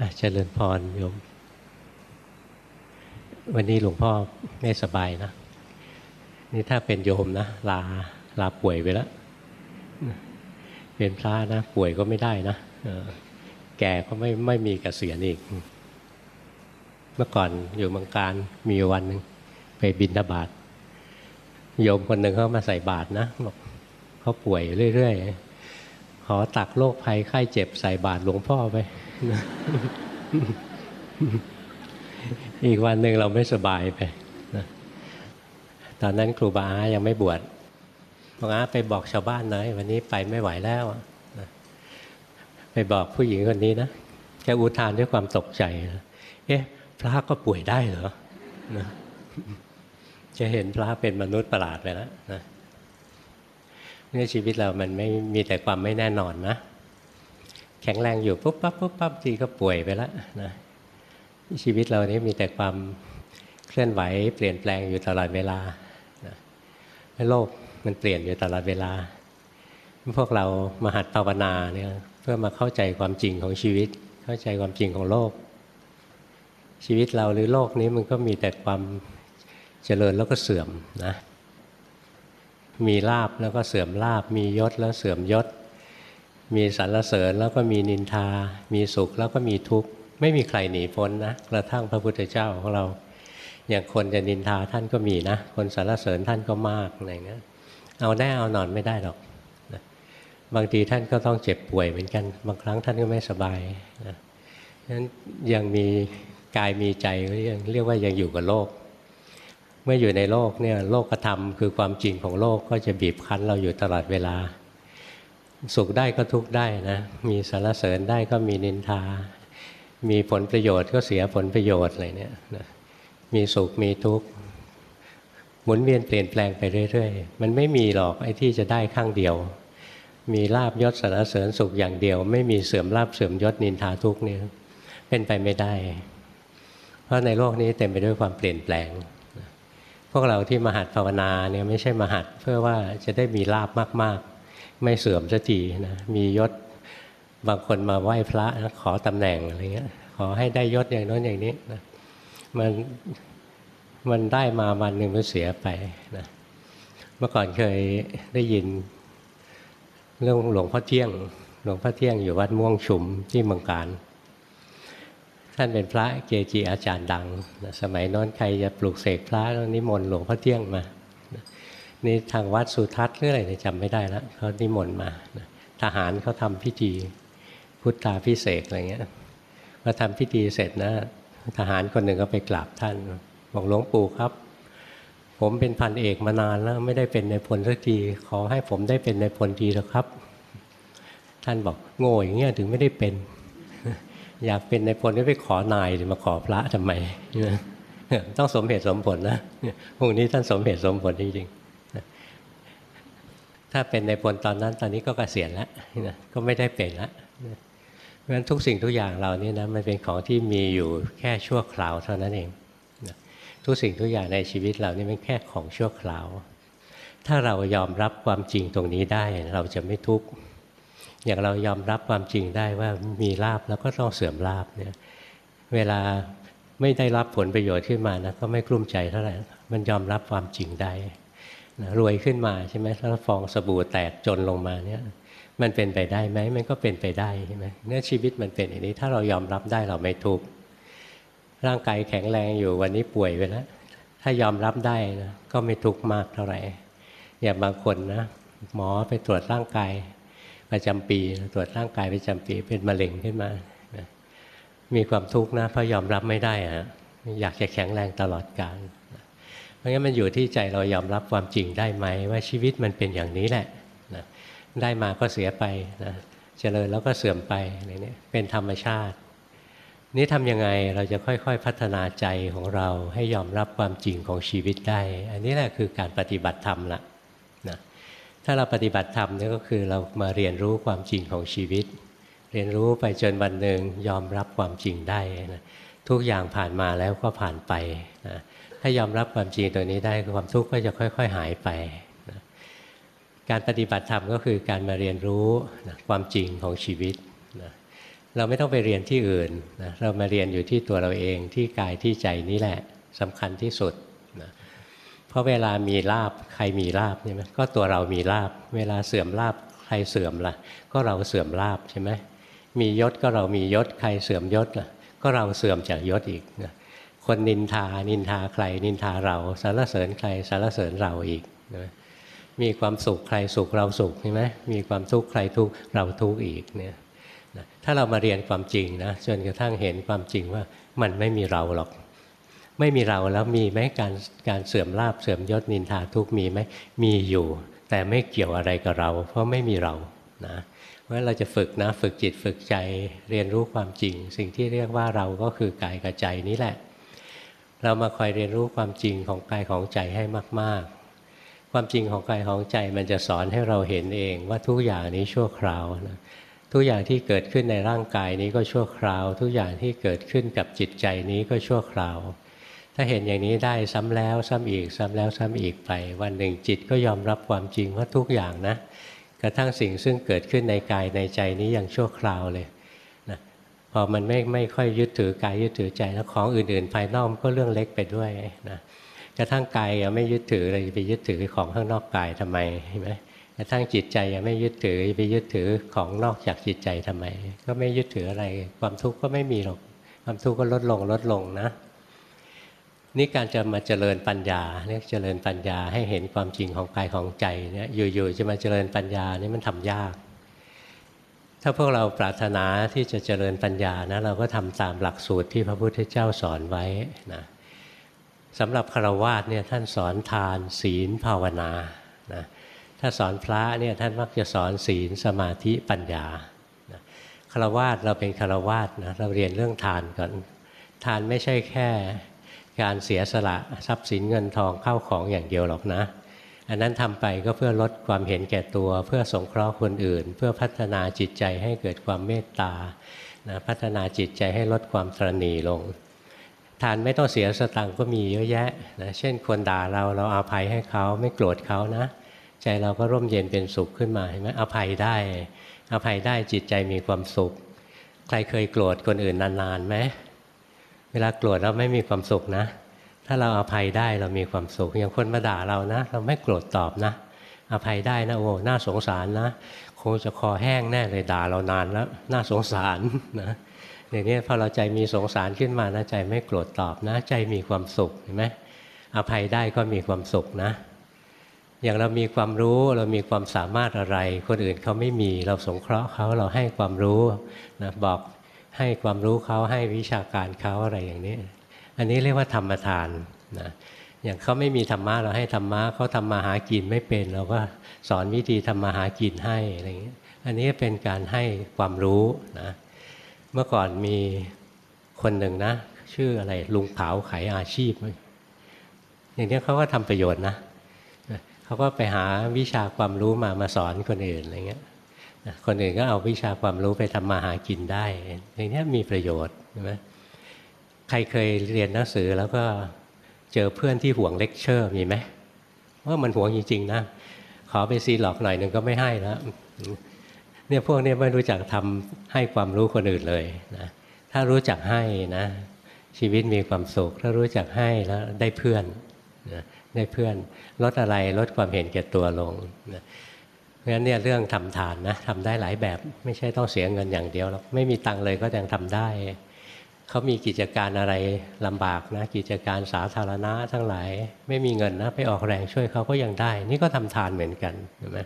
อะเจริญพรโยม วันนี้หลวงพ่อไม่สบายนะ นี่ถ้าเป็นโยมนะลาลาป่วยไปแล้ว เป็นพระนะ ป่วยก็ไม่ได้นะแก่ก็ไม่ไม่มีกเกษียณอีก เมื่อก่อนอยู่เมืองการมีวันหนึ่งไปบินทบาทโยมคนหนึ่งเขามาใส่บาตรนะบอกเขาป่วยเรื่อยๆ ขอตักโรคภัยไข้เจ็บใส่บาตรหลวงพ่อไป อีกวันหนึ่งเราไม่สบายไปนะตอนนั้นครูบาอายังไม่บวชบอกอาไปบอกชาวบ้านหน่อยวันนี้ไปไม่ไหวแล้วนะไปบอกผู้หญิงคนนี้นะแกอุทานด้วยความตกใจนะเอ๊ะ พระก็ป่วยได้เหรอนะจะเห็นพระเป็นมนุษย์ประหลาดไปแล้วนะนี่ชีวิตเรามันไม่มีแต่ความไม่แน่นอนนะ แข็งแรงอยู่ปุ๊บปั๊บปุ๊บปั๊บทีก็ป่วยไปแล้วนะชีวิตเรานี้มีแต่ความเคลื่อนไหว เปลี่ยนแปลงอยู่ตลอดเวลาโลกมันเปลี่ยนอยู่ตลอดเวลา พวกเรามาหัดภาวนาเนี่ยเพื่อมาเข้าใจความจริงของชีวิต เข้าใจความจริงของโลก ชีวิตเราหรือโลกนี้มันก็มีแต่ความเจริญแล้วก็เสื่อมนะมีลาบแล้วก็เสื่อมลาบมียศแล้วเสื่อมยศ มีสรรเสริญแล้วก็มีนินทา มีสุขแล้วก็มีทุกข์ ไม่มีใครหนีพ้นนะ กระทั่งพระพุทธเจ้าของเรา อย่างคนจะนินทาท่านก็มีนะ คนสรรเสริญท่านก็มากอะไรเงี้ย เอาแน่เอานอนไม่ได้หรอกนะบางทีท่านก็ต้องเจ็บป่วยเหมือนกัน บางครั้งท่านก็ไม่สบายนะนั้นยังมีกายมีใจก็ยังเรียกว่ายังอยู่กับโลก เมื่ออยู่ในโลกเนี่ยโลกธรรมคือความจริงของโลกก็จะบีบคั้นเราอยู่ตลอดเวลา สุขได้ก็ทุกข์ได้นะ มีสรรเสริญได้ก็มีนินทา มีผลประโยชน์ก็เสียผลประโยชน์อะไรเนี่ยนะมีสุขมีทุกข์หมุนเวียนเปลี่ยนแปลงไปเรื่อยๆ มันไม่มีหรอกไอ้ที่จะได้ข้างเดียว มีลาบยศสรรเสริญสุขอย่างเดียว ไม่มีเสื่อมลาบเสื่อมยศนินทาทุกข์เนี่ยเป็นไปไม่ได้ เพราะในโลกนี้เต็มไปด้วยความเปลี่ยนแปลง พวกเราที่มาหัดภาวนาเนี่ยไม่ใช่มาหัดเพื่อว่าจะได้มีลาบมากๆ ไม่เสื่อมสักทีนะมียศบางคนมาไหว้พระนะขอตำแหน่งอะไรเงี้ย ขอให้ได้ยศอย่างโน้นอย่างนี้นะมันมันได้มาวันหนึ่งมันเสียไปนะเมื่อก่อนเคยได้ยิน เรื่องหลวงพ่อเที่ยง หลวงพ่อเที่ยงอยู่วัดม่วงชุมที่เมืองการ ท่านเป็นพระเกจิอาจารย์ดังนะสมัยน้นใครจะปลูกเสกพระนิมนต์หลวงพ่อเที่ยงมา นี่ทางวัดสุทัศน์หรืออะไรเนี่ยจำไม่ได้แล้วเขานิมนต์มา ทหารเขาทำพิธีพุทธาพิเศษอะไรเงี้ยพอทำพิธีเสร็จนะ ทหารคนหนึ่งก็ไปกราบท่าน บอกหลวงปู่ครับ ผมเป็นพันเอกมานานแล้วไม่ได้เป็นในพลสักทีขอให้ผมได้เป็นในพลทีเถอะครับ ท่านบอกโง่อย่างเงี้ยถึงไม่ได้เป็น อยากเป็นในพลก็ไปขอนายมาขอพระทำไมต้องสมเหตุสมผลนะพวกนี้ท่านสมเหตุสมผลจริงๆ ถ้าเป็นในพลตอนนั้นตอนนี้ก็เกษียณแล้วก็ไม่ได้เป็นแล้วเพราะฉะนั้นทุกสิ่งทุกอย่างเรานี่นะมันเป็นของที่มีอยู่แค่ชั่วคราวเท่านั้นเองทุกสิ่งทุกอย่างในชีวิตเรานี่เป็นแค่ของชั่วคราว ถ้าเรายอมรับความจริงตรงนี้ได้เราจะไม่ทุกข์อย่างเรายอมรับความจริงได้ว่ามีลาบแล้วก็ต้องเสื่อมลาบเนี่ยเวลาไม่ได้รับผลประโยชน์ขึ้นมานะก็ไม่กลุ้มใจเท่าไหร่มันยอมรับความจริงได้ รวยขึ้นมาใช่ไหมถ้าฟองสบู่แตกจนลงมาเนี่ยมันเป็นไปได้ไหมมันก็เป็นไปได้ใช่ไหมเนี่ยชีวิตมันเป็นอย่างนี้ถ้าเรายอมรับได้เราไม่ทุกข์ร่างกายแข็งแรงอยู่วันนี้ป่วยไปแล้วถ้ายอมรับได้นะก็ไม่ทุกข์มากเท่าไหร่อย่างบางคนนะหมอไปตรวจร่างกายประจำปี ตรวจร่างกายประจำปีเป็นมะเร็งขึ้นมามีความทุกข์นะเพราะยอมรับไม่ได้อะอยากจะแข็งแรงตลอดกาล ราะงั้นมันอยู่ที่ใจเรายอมรับความจริงได้ไหมว่าชีวิตมันเป็นอย่างนี้แหละนะได้มาก็เสียไปนะเจริญแล้วก็เสื่อมไปอะไรนี้เป็นธรรมชาติ นี่ทำยังไงเราจะค่อยๆพัฒนาใจของเราให้ยอมรับความจริงของชีวิตได้ อันนี้แหละคือการปฏิบัติธรรมละนะถ้าเราปฏิบัติธรรมนี่ก็คือเรามาเรียนรู้ความจริงของชีวิต เรียนรู้ไปจนวันหนึ่งยอมรับความจริงได้นะทุกอย่างผ่านมาแล้วก็ผ่านไป ถ้ายอมรับความจริงตัวนี้ได้ความทุกข์ก็จะค่อย ๆ หายไปนะการปฏิบัติธรรมก็คือการมาเรียนรู้นะความจริงของชีวิตนะเราไม่ต้องไปเรียนที่อื่นนะเรามาเรียนอยู่ที่ตัวเราเองที่กายที่ใจนี่แหละสำคัญที่สุดนะเพราะเวลามีลาบใครมีลาบใช่ไหมก็ตัวเรามีลาบ เวลาเสื่อมลาบใครเสื่อมละ่ะ ก็เราเสื่อมลาบใช่ไหมมียศก็เรามียศใครเสื่อมยศล่ะก็เราเสื่อมจากยศอีกนะ คนนินทา นินทาใคร นินทาเราสารเสริญใครสารเสริญเราอีกนะมีความสุขใครสุขเราสุขใช่ไหมมีความทุกข์ใครทุกข์เราทุกข์อีกเนี่ยนะถ้าเรามาเรียนความจริงนะจนกระทั่งเห็นความจริงว่ามันไม่มีเราหรอก ไม่มีเราแล้วมีไหมการการเสื่อมลาบเสื่อมยศนินทาทุกข์มีไหมมีอยู่ แต่ไม่เกี่ยวอะไรกับเรา เพราะไม่มีเรานะเพราะเราจะฝึกนะฝึกจิตฝึกใจเรียนรู้ความจริง สิ่งที่เรียกว่าเราก็คือกายกับใจนี้แหละ เรามาคอยเรียนรู้ความจริงของกายของใจให้มาก ๆ ความจริงของกายของใจมันจะสอนให้เราเห็นเองว่าทุกอย่างนี้ชั่วคราวนะทุกอย่างที่เกิดขึ้นในร่างกายนี้ก็ชั่วคราว ทุกอย่างที่เกิดขึ้นกับจิตใจนี้ก็ชั่วคราว ถ้าเห็นอย่างนี้ได้ซ้ำแล้วซ้ำอีกซ้ำแล้วซ้ำอีกไป วันหนึ่งจิตก็ยอมรับความจริงว่าทุกอย่างนะ กระทั่งสิ่งซึ่งเกิดขึ้นในกายในใจนี้ย่างชั่วคราวเลย พอมันไม่ไม่ค่อยยึดถือกายยึดถือใจแล้วของอื่นๆภายนอกก็เรื่องเล็กไปด้วยนะกระทั่งกายยังไม่ยึดถือเลยไปยึดถือของข้างนอกกายทำไมเห็นไหมกระทั่งจิตใจยังไม่ยึดถือไปยึดถือของนอกจากจิตใจทำไม ก็ไม่ยึดถืออะไร ความทุกข์ก็ไม่มีหรอกความทุกข์ก็ลดลงลดลงนะนี่การจะมาเจริญปัญญาเนี่ยเจริญปัญญาให้เห็นความจริงของกายของใจเนี่ยอยู่ๆจะมาเจริญปัญญานี่มันทำยาก ถ้าพวกเราปรารถนาที่จะเจริญปัญญานะเราก็ทำตามหลักสูตรที่พระพุทธเจ้าสอนไว้นะสำหรับคารวาสเนี่ยท่านสอนทานศีลภาวนานะถ้าสอนพระเนี่ยท่านมักจะสอนศีลสมาธิปัญญาคารวาสเราเป็นคารวาสนะเราเรียนเรื่องทานก่อน ทานไม่ใช่แค่การเสียสละทรัพย์สินเงินทองเข้าของอย่างเดียวหรอกนะ อันนั้นทำไปก็เพื่อลดความเห็นแก่ตัว เพื่อสงเคราะห์คนอื่น เพื่อพัฒนาจิตใจให้เกิดความเมตตานะพัฒนาจิตใจให้ลดความตรณีลง ทานไม่ต้องเสียสตังก็มีเยอะแยะนะเช่นคนด่าเราเราอาภัยให้เขาไม่โกรธเขานะ ใจเราก็ร่มเย็นเป็นสุขขึ้นมาเห็นไหมอภัยได้อภัยได้จิตใจมีความสุข ใครเคยโกรธคนอื่นนานๆไหมเวลาโกรธเราไม่มีความสุขนะ ถ้าเราอาภัยได้เรามีความสุขอย่างคนมาด่าเรานะ เราไม่โกรธตอบนะอภัยได้นะโอ้น่าสงสารนะคงจะคอแห้งแน่เลยด่าเรานานแล้วน่าสงสารนะอย่างนี้พอเราใจมีสงสารขึ้นมานะใจไม่โกรธตอบนะ ใจมีความสุขเห็นไหมอภัยได้ก็มีความสุขนะ อย่างเรามีความรู้เรามีความสามารถอะไร คนอื่นเขาไม่มีเราสงเคราะห์เขาเราให้ความรู้นะบอกให้ความรู้เขาให้วิชาการเขาอะไรอย่างนี้ อันนี้เรียกว่าธรรมทานนะอย่างเขาไม่มีธรรมะเราให้ธรรมะเขาทำมาหากินไม่เป็น เราก็สอนวิธีทำมาหากินให้อะไรอย่างนี้อันนี้เป็นการให้ความรู้นะเมื่อก่อนมีคนหนึ่งนะ ชื่ออะไรลุงเผาขายอาชีพ อย่างนี้เขาก็ทำประโยชน์นะเขาก็ไปหาวิชาความรู้มามาสอนคนอื่นอะไรเงี้ยคนอื่นก็เอาวิชาความรู้ไปทำมาหากินได้อย่างนี้มีประโยชน์ใช่ไหม ใครเคยเรียนหนังสือแล้วก็เจอเพื่อนที่ห่วงเลคเชอร์มีไหมว่ามันห่วงจริงๆนะขอไปซีหลอกหน่อยหนึ่งก็ไม่ให้แล้วเนี่ยพวกนี้ไม่รู้จักทำให้ความรู้คนอื่นเลยนะถ้ารู้จักให้นะชีวิตมีความสุขถ้ารู้จักให้แล้วได้เพื่อนนะได้เพื่อนลดอะไรลดความเห็นแก่ตัวลงนะเพราะฉะนั้นเนี่ยเรื่องทำทานนะทำได้หลายแบบไม่ใช่ต้องเสียเงินอย่างเดียวหรอกไม่มีตังเลยก็ยังทำได้ เขามีกิจการอะไรลำบากนะ กิจการสาธารณะทั้งหลายไม่มีเงินนะไปออกแรงช่วยเขาก็ยังได้ นี่ก็ทำทานเหมือนกันเห็นไหม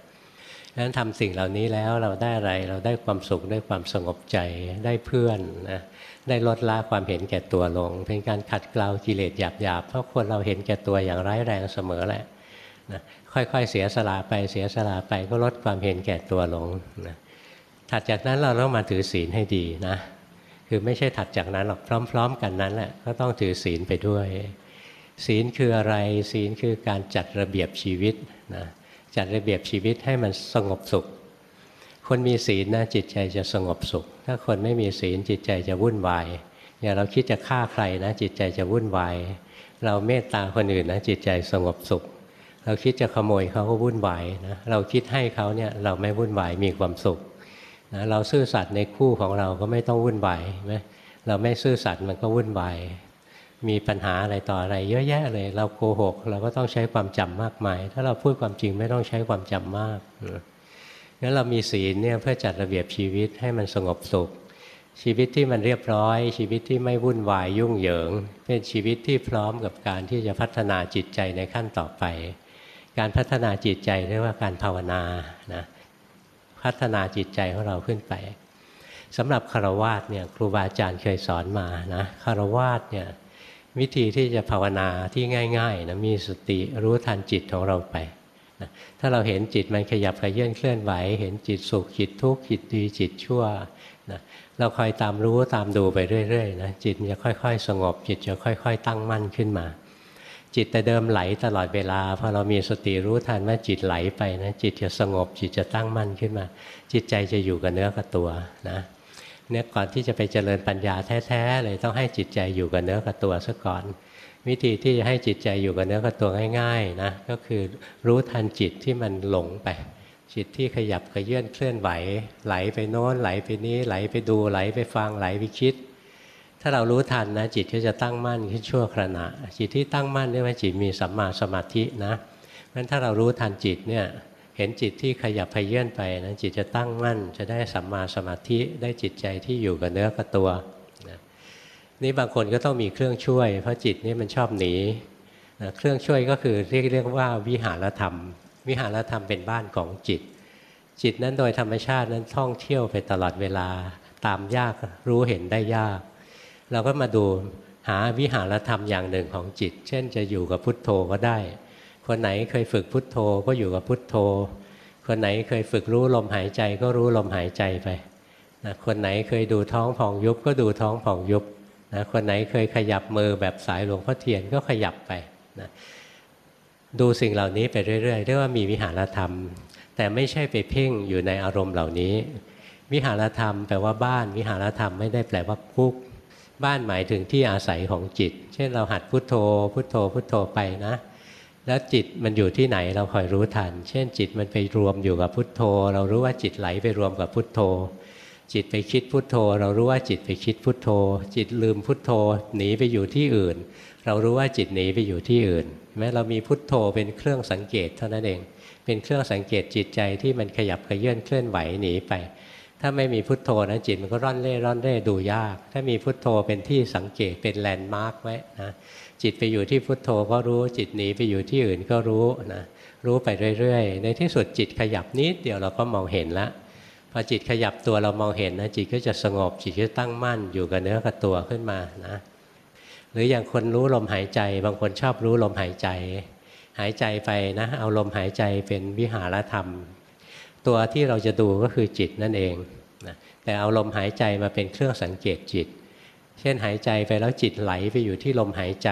ดังนั้นทำสิ่งเหล่านี้แล้วเราได้อะไรเราได้ความสุขได้ความสงบใจได้เพื่อนนะได้ลดละความเห็นแก่ตัวลง เป็นการขัดเกลากิเลสหยาบๆเพราะคนเราเห็นแก่ตัวอย่างร้ายแรงเสมอแหละนะค่อยๆเสียสละไปเสียสละไปก็ลดความเห็นแก่ตัวลงนะถัดจากนั้นเราต้องมาถือศีลให้ดีนะ คือไม่ใช่ถัดจากนั้นหรอกพร้อม ๆ กันนั้นแหละก็ต้องถือศีลไปด้วย ศีลคืออะไรศีลคือการจัดระเบียบชีวิตนะจัดระเบียบชีวิตให้มันสงบสุข คนมีศีลนะจิตใจจะสงบสุข ถ้าคนไม่มีศีลจิตใจจะวุ่นวายอย่างเราคิดจะฆ่าใครนะ จิตใจจะวุ่นวายเราเมตตาคนอื่นนะจิตใจสงบสุข เราคิดจะขโมยเขาก็วุ่นวายนะเราคิดให้เขาเนี่ยเราไม่วุ่นวายมีความสุข นะเราซื่อสัตย์ในคู่ของเราก็ไม่ต้องวุ่นวายไหมเราไม่ซื่อสัตย์มันก็วุ่นวายมีปัญหาอะไรต่ออะไร เยอะแยะเลย เราโกหก เราก็ต้องใช้ความจำมากมาย ถ้าเราพูดความจริงไม่ต้องใช้ความจำมากงั้นเรามีศีลเนี่ยเพื่อจัดระเบียบชีวิตให้มันสงบสุข ชีวิตที่มันเรียบร้อย ชีวิตที่ไม่วุ่นวายยุ่งเหยิง เป็นชีวิตที่พร้อมกับการที่จะพัฒนาจิตใจในขั้นต่อไป การพัฒนาจิตใจเรียกว่าการภาวนานะ พัฒนาจิตใจของเราขึ้นไปสำหรับคารวาสเนี่ยครูบาอาจารย์เคยสอนมานะคารวาสเนี่ยวิธีที่จะภาวนาที่ง่ายๆนะมีสติรู้ทันจิตของเราไปนะถ้าเราเห็นจิตมันขยับขยื่นเคลื่อนไหว เห็นจิตสุขจิตทุกข์จิตดีจิตชั่วนะเราคอยตามรู้ตามดูไปเรื่อยๆนะจิตจะค่อย ๆ สงบจิตจะค่อย ๆ ตั้งมั่นขึ้นมา จิตแต่เดิมไหลตลอดเวลาพอเรามีสติรู้ทันว่าจิตไหลไปนะจิตจะสงบจิตจะตั้งมั่นขึ้นมา จิตใจจะอยู่กับเนื้อกับตัวนะเนี่ยก่อนที่จะไปเจริญปัญญาแท้ๆเลยต้องให้จิตใจอยู่กับเนื้อกับตัวซะก่อน วิธีที่จะให้จิตใจอยู่กับเนื้อกับตัวง่ายๆนะก็คือรู้ทันจิตที่มันหลงไปจิตที่ขยับขยื่นเคลื่อนไหว ไหลไปโน้นไหลไปนี้ไหลไปดูไหลไปฟังไหลไปคิด ถ้าเรารู้ทันนะจิตก็จะตั้งมั่นขึ้นชั่วขณะ จิตที่ตั้งมั่นเรียกว่าจิตมีสัมมาสมาธินะเพราะฉะนั้นถ้าเรารู้ทันจิตเนี่ยเห็นจิตที่ขยับพเยื่อนไปนะจิตจะตั้งมั่น จะได้สัมมาสมาธิได้จิตใจที่อยู่กับเนื้อกับตัวนะนี่บางคนก็ต้องมีเครื่องช่วย เพราะจิตนี่มันชอบหนีนะเครื่องช่วยก็คือเรียกเรียกว่าวิหารธรรม วิหารธรรมเป็นบ้านของจิต จิตนั้นโดยธรรมชาตินั้นท่องเที่ยวไปตลอดเวลาตามยากรู้เห็นได้ยาก เราก็มาดูหาวิหารธรรมอย่างหนึ่งของจิต เช่นจะอยู่กับพุทโธก็ได้ คนไหนเคยฝึกพุทโธก็อยู่กับพุทโธ คนไหนเคยฝึกรู้ลมหายใจก็รู้ลมหายใจไปนะคนไหนเคยดูท้องผ่องยุบก็ดูท้องผ่องยุบนะคนไหนเคยขยับมือแบบสายหลวงพ่อเทียนก็ขยับไปนะดูสิ่งเหล่านี้ไปเรื่อยๆเรียกว่ามีวิหารธรรม แต่ไม่ใช่ไปเพ่งอยู่ในอารมณ์เหล่านี้ วิหารธรรมแปลว่าบ้าน วิหารธรรมไม่ได้แปลว่าคุก บ้านหมายถึงที่อาศัยของจิต เช่นเราหัดพุทโธ พุทโธ พุทโธไปนะ แล้วจิตมันอยู่ที่ไหนเราคอยรู้ทัน เช่นจิตมันไปรวมอยู่กับพุทโธ เรารู้ว่าจิตไหลไปรวมกับพุทโธ จิตไปคิดพุทโธ เรารู้ว่าจิตไปคิดพุทโธ จิตลืมพุทโธหนีไปอยู่ที่อื่น เรารู้ว่าจิตหนีไปอยู่ที่อื่นแม้เรามีพุทโธเป็นเครื่องสังเกตเท่านั้นเอง เป็นเครื่องสังเกตจิตใจที่มันขยับเขยื้อนเคลื่อนไหวหนีไป ถ้าไม่มีพุทโธนะจิตมันก็ร่อนเร่ร่อนเร่ดูยาก ถ้ามีพุทโธเป็นที่สังเกตเป็น landmark ไว้นะจิตไปอยู่ที่พุทโธก็รู้จิตหนีไปอยู่ที่อื่นก็รู้นะรู้ไปเรื่อยๆ ในที่สุดจิตขยับนิดเดียวเราก็มองเห็นละพอจิตขยับตัวเรามองเห็นนะจิตก็จะสงบจิตก็ตั้งมั่นอยู่กับเนื้อกับตัวขึ้นมานะหรืออย่างคนรู้ลมหายใจ บางคนชอบรู้ลมหายใจ หายใจไปนะเอาลมหายใจเป็นวิหารธรรม ตัวที่เราจะดูก็คือจิตนั่นเองนะแต่เอาลมหายใจมาเป็นเครื่องสังเกตจิต เช่นหายใจไปแล้วจิตไหลไปอยู่ที่ลมหายใจ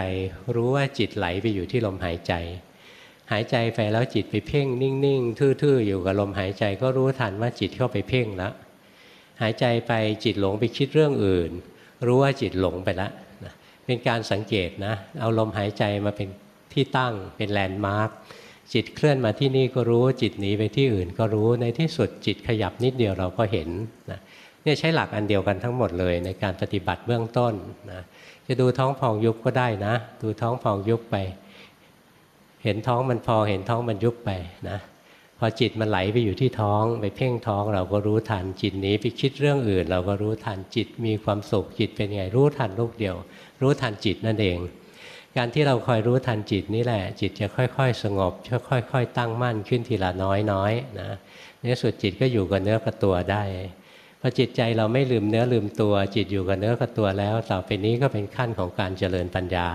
รู้ว่าจิตไหลไปอยู่ที่ลมหายใจ หายใจไปแล้วจิตไปเพ่งนิ่งๆทื่อๆอยู่กับลมหายใจก็รู้ทันว่าจิตเข้าไปเพ่งแล้วหายใจไปจิตหลงไปคิดเรื่องอื่น รู้ว่าจิตหลงไปแล้วเป็นการสังเกตนะเอาลมหายใจมาเป็นที่ตั้งเป็นแลนด์มาร์ก จิตเคลื่อนมาที่นี่ก็รู้ จิตหนีไปที่อื่นก็รู้ในที่สุดจิตขยับนิดเดียวเราก็เห็นนะเนี่ยใช้หลักอันเดียวกันทั้งหมดเลยในการปฏิบัติเบื้องต้นนะจะดูท้องพองยุบก็ได้นะ ดูท้องพองยุบไป เห็นท้องมันพองเห็นท้องมันยุบไปนะพอจิตมันไหลไปอยู่ที่ท้อง ไปเพ่งท้องเราก็รู้ทันจิตนี้ไปคิดเรื่องอื่น เราก็รู้ทันจิตมีความสุขจิตเป็นไงรู้ทันลูกเดียว รู้ทันจิตนั่นเอง การที่เราคอยรู้ทันจิตนี่แหละ จิตจะค่อย ๆ สงบค่อย ๆ ตั้งมั่นขึ้นทีละน้อยๆนะในสุดจิตก็อยู่กับเนื้อกับตัวได้พอจิตใจเราไม่ลืมเนื้อลืมตัว จิตอยู่กับเนื้อกับตัวแล้ว ต่อไปนี้ก็เป็นขั้นของการเจริญปัญญา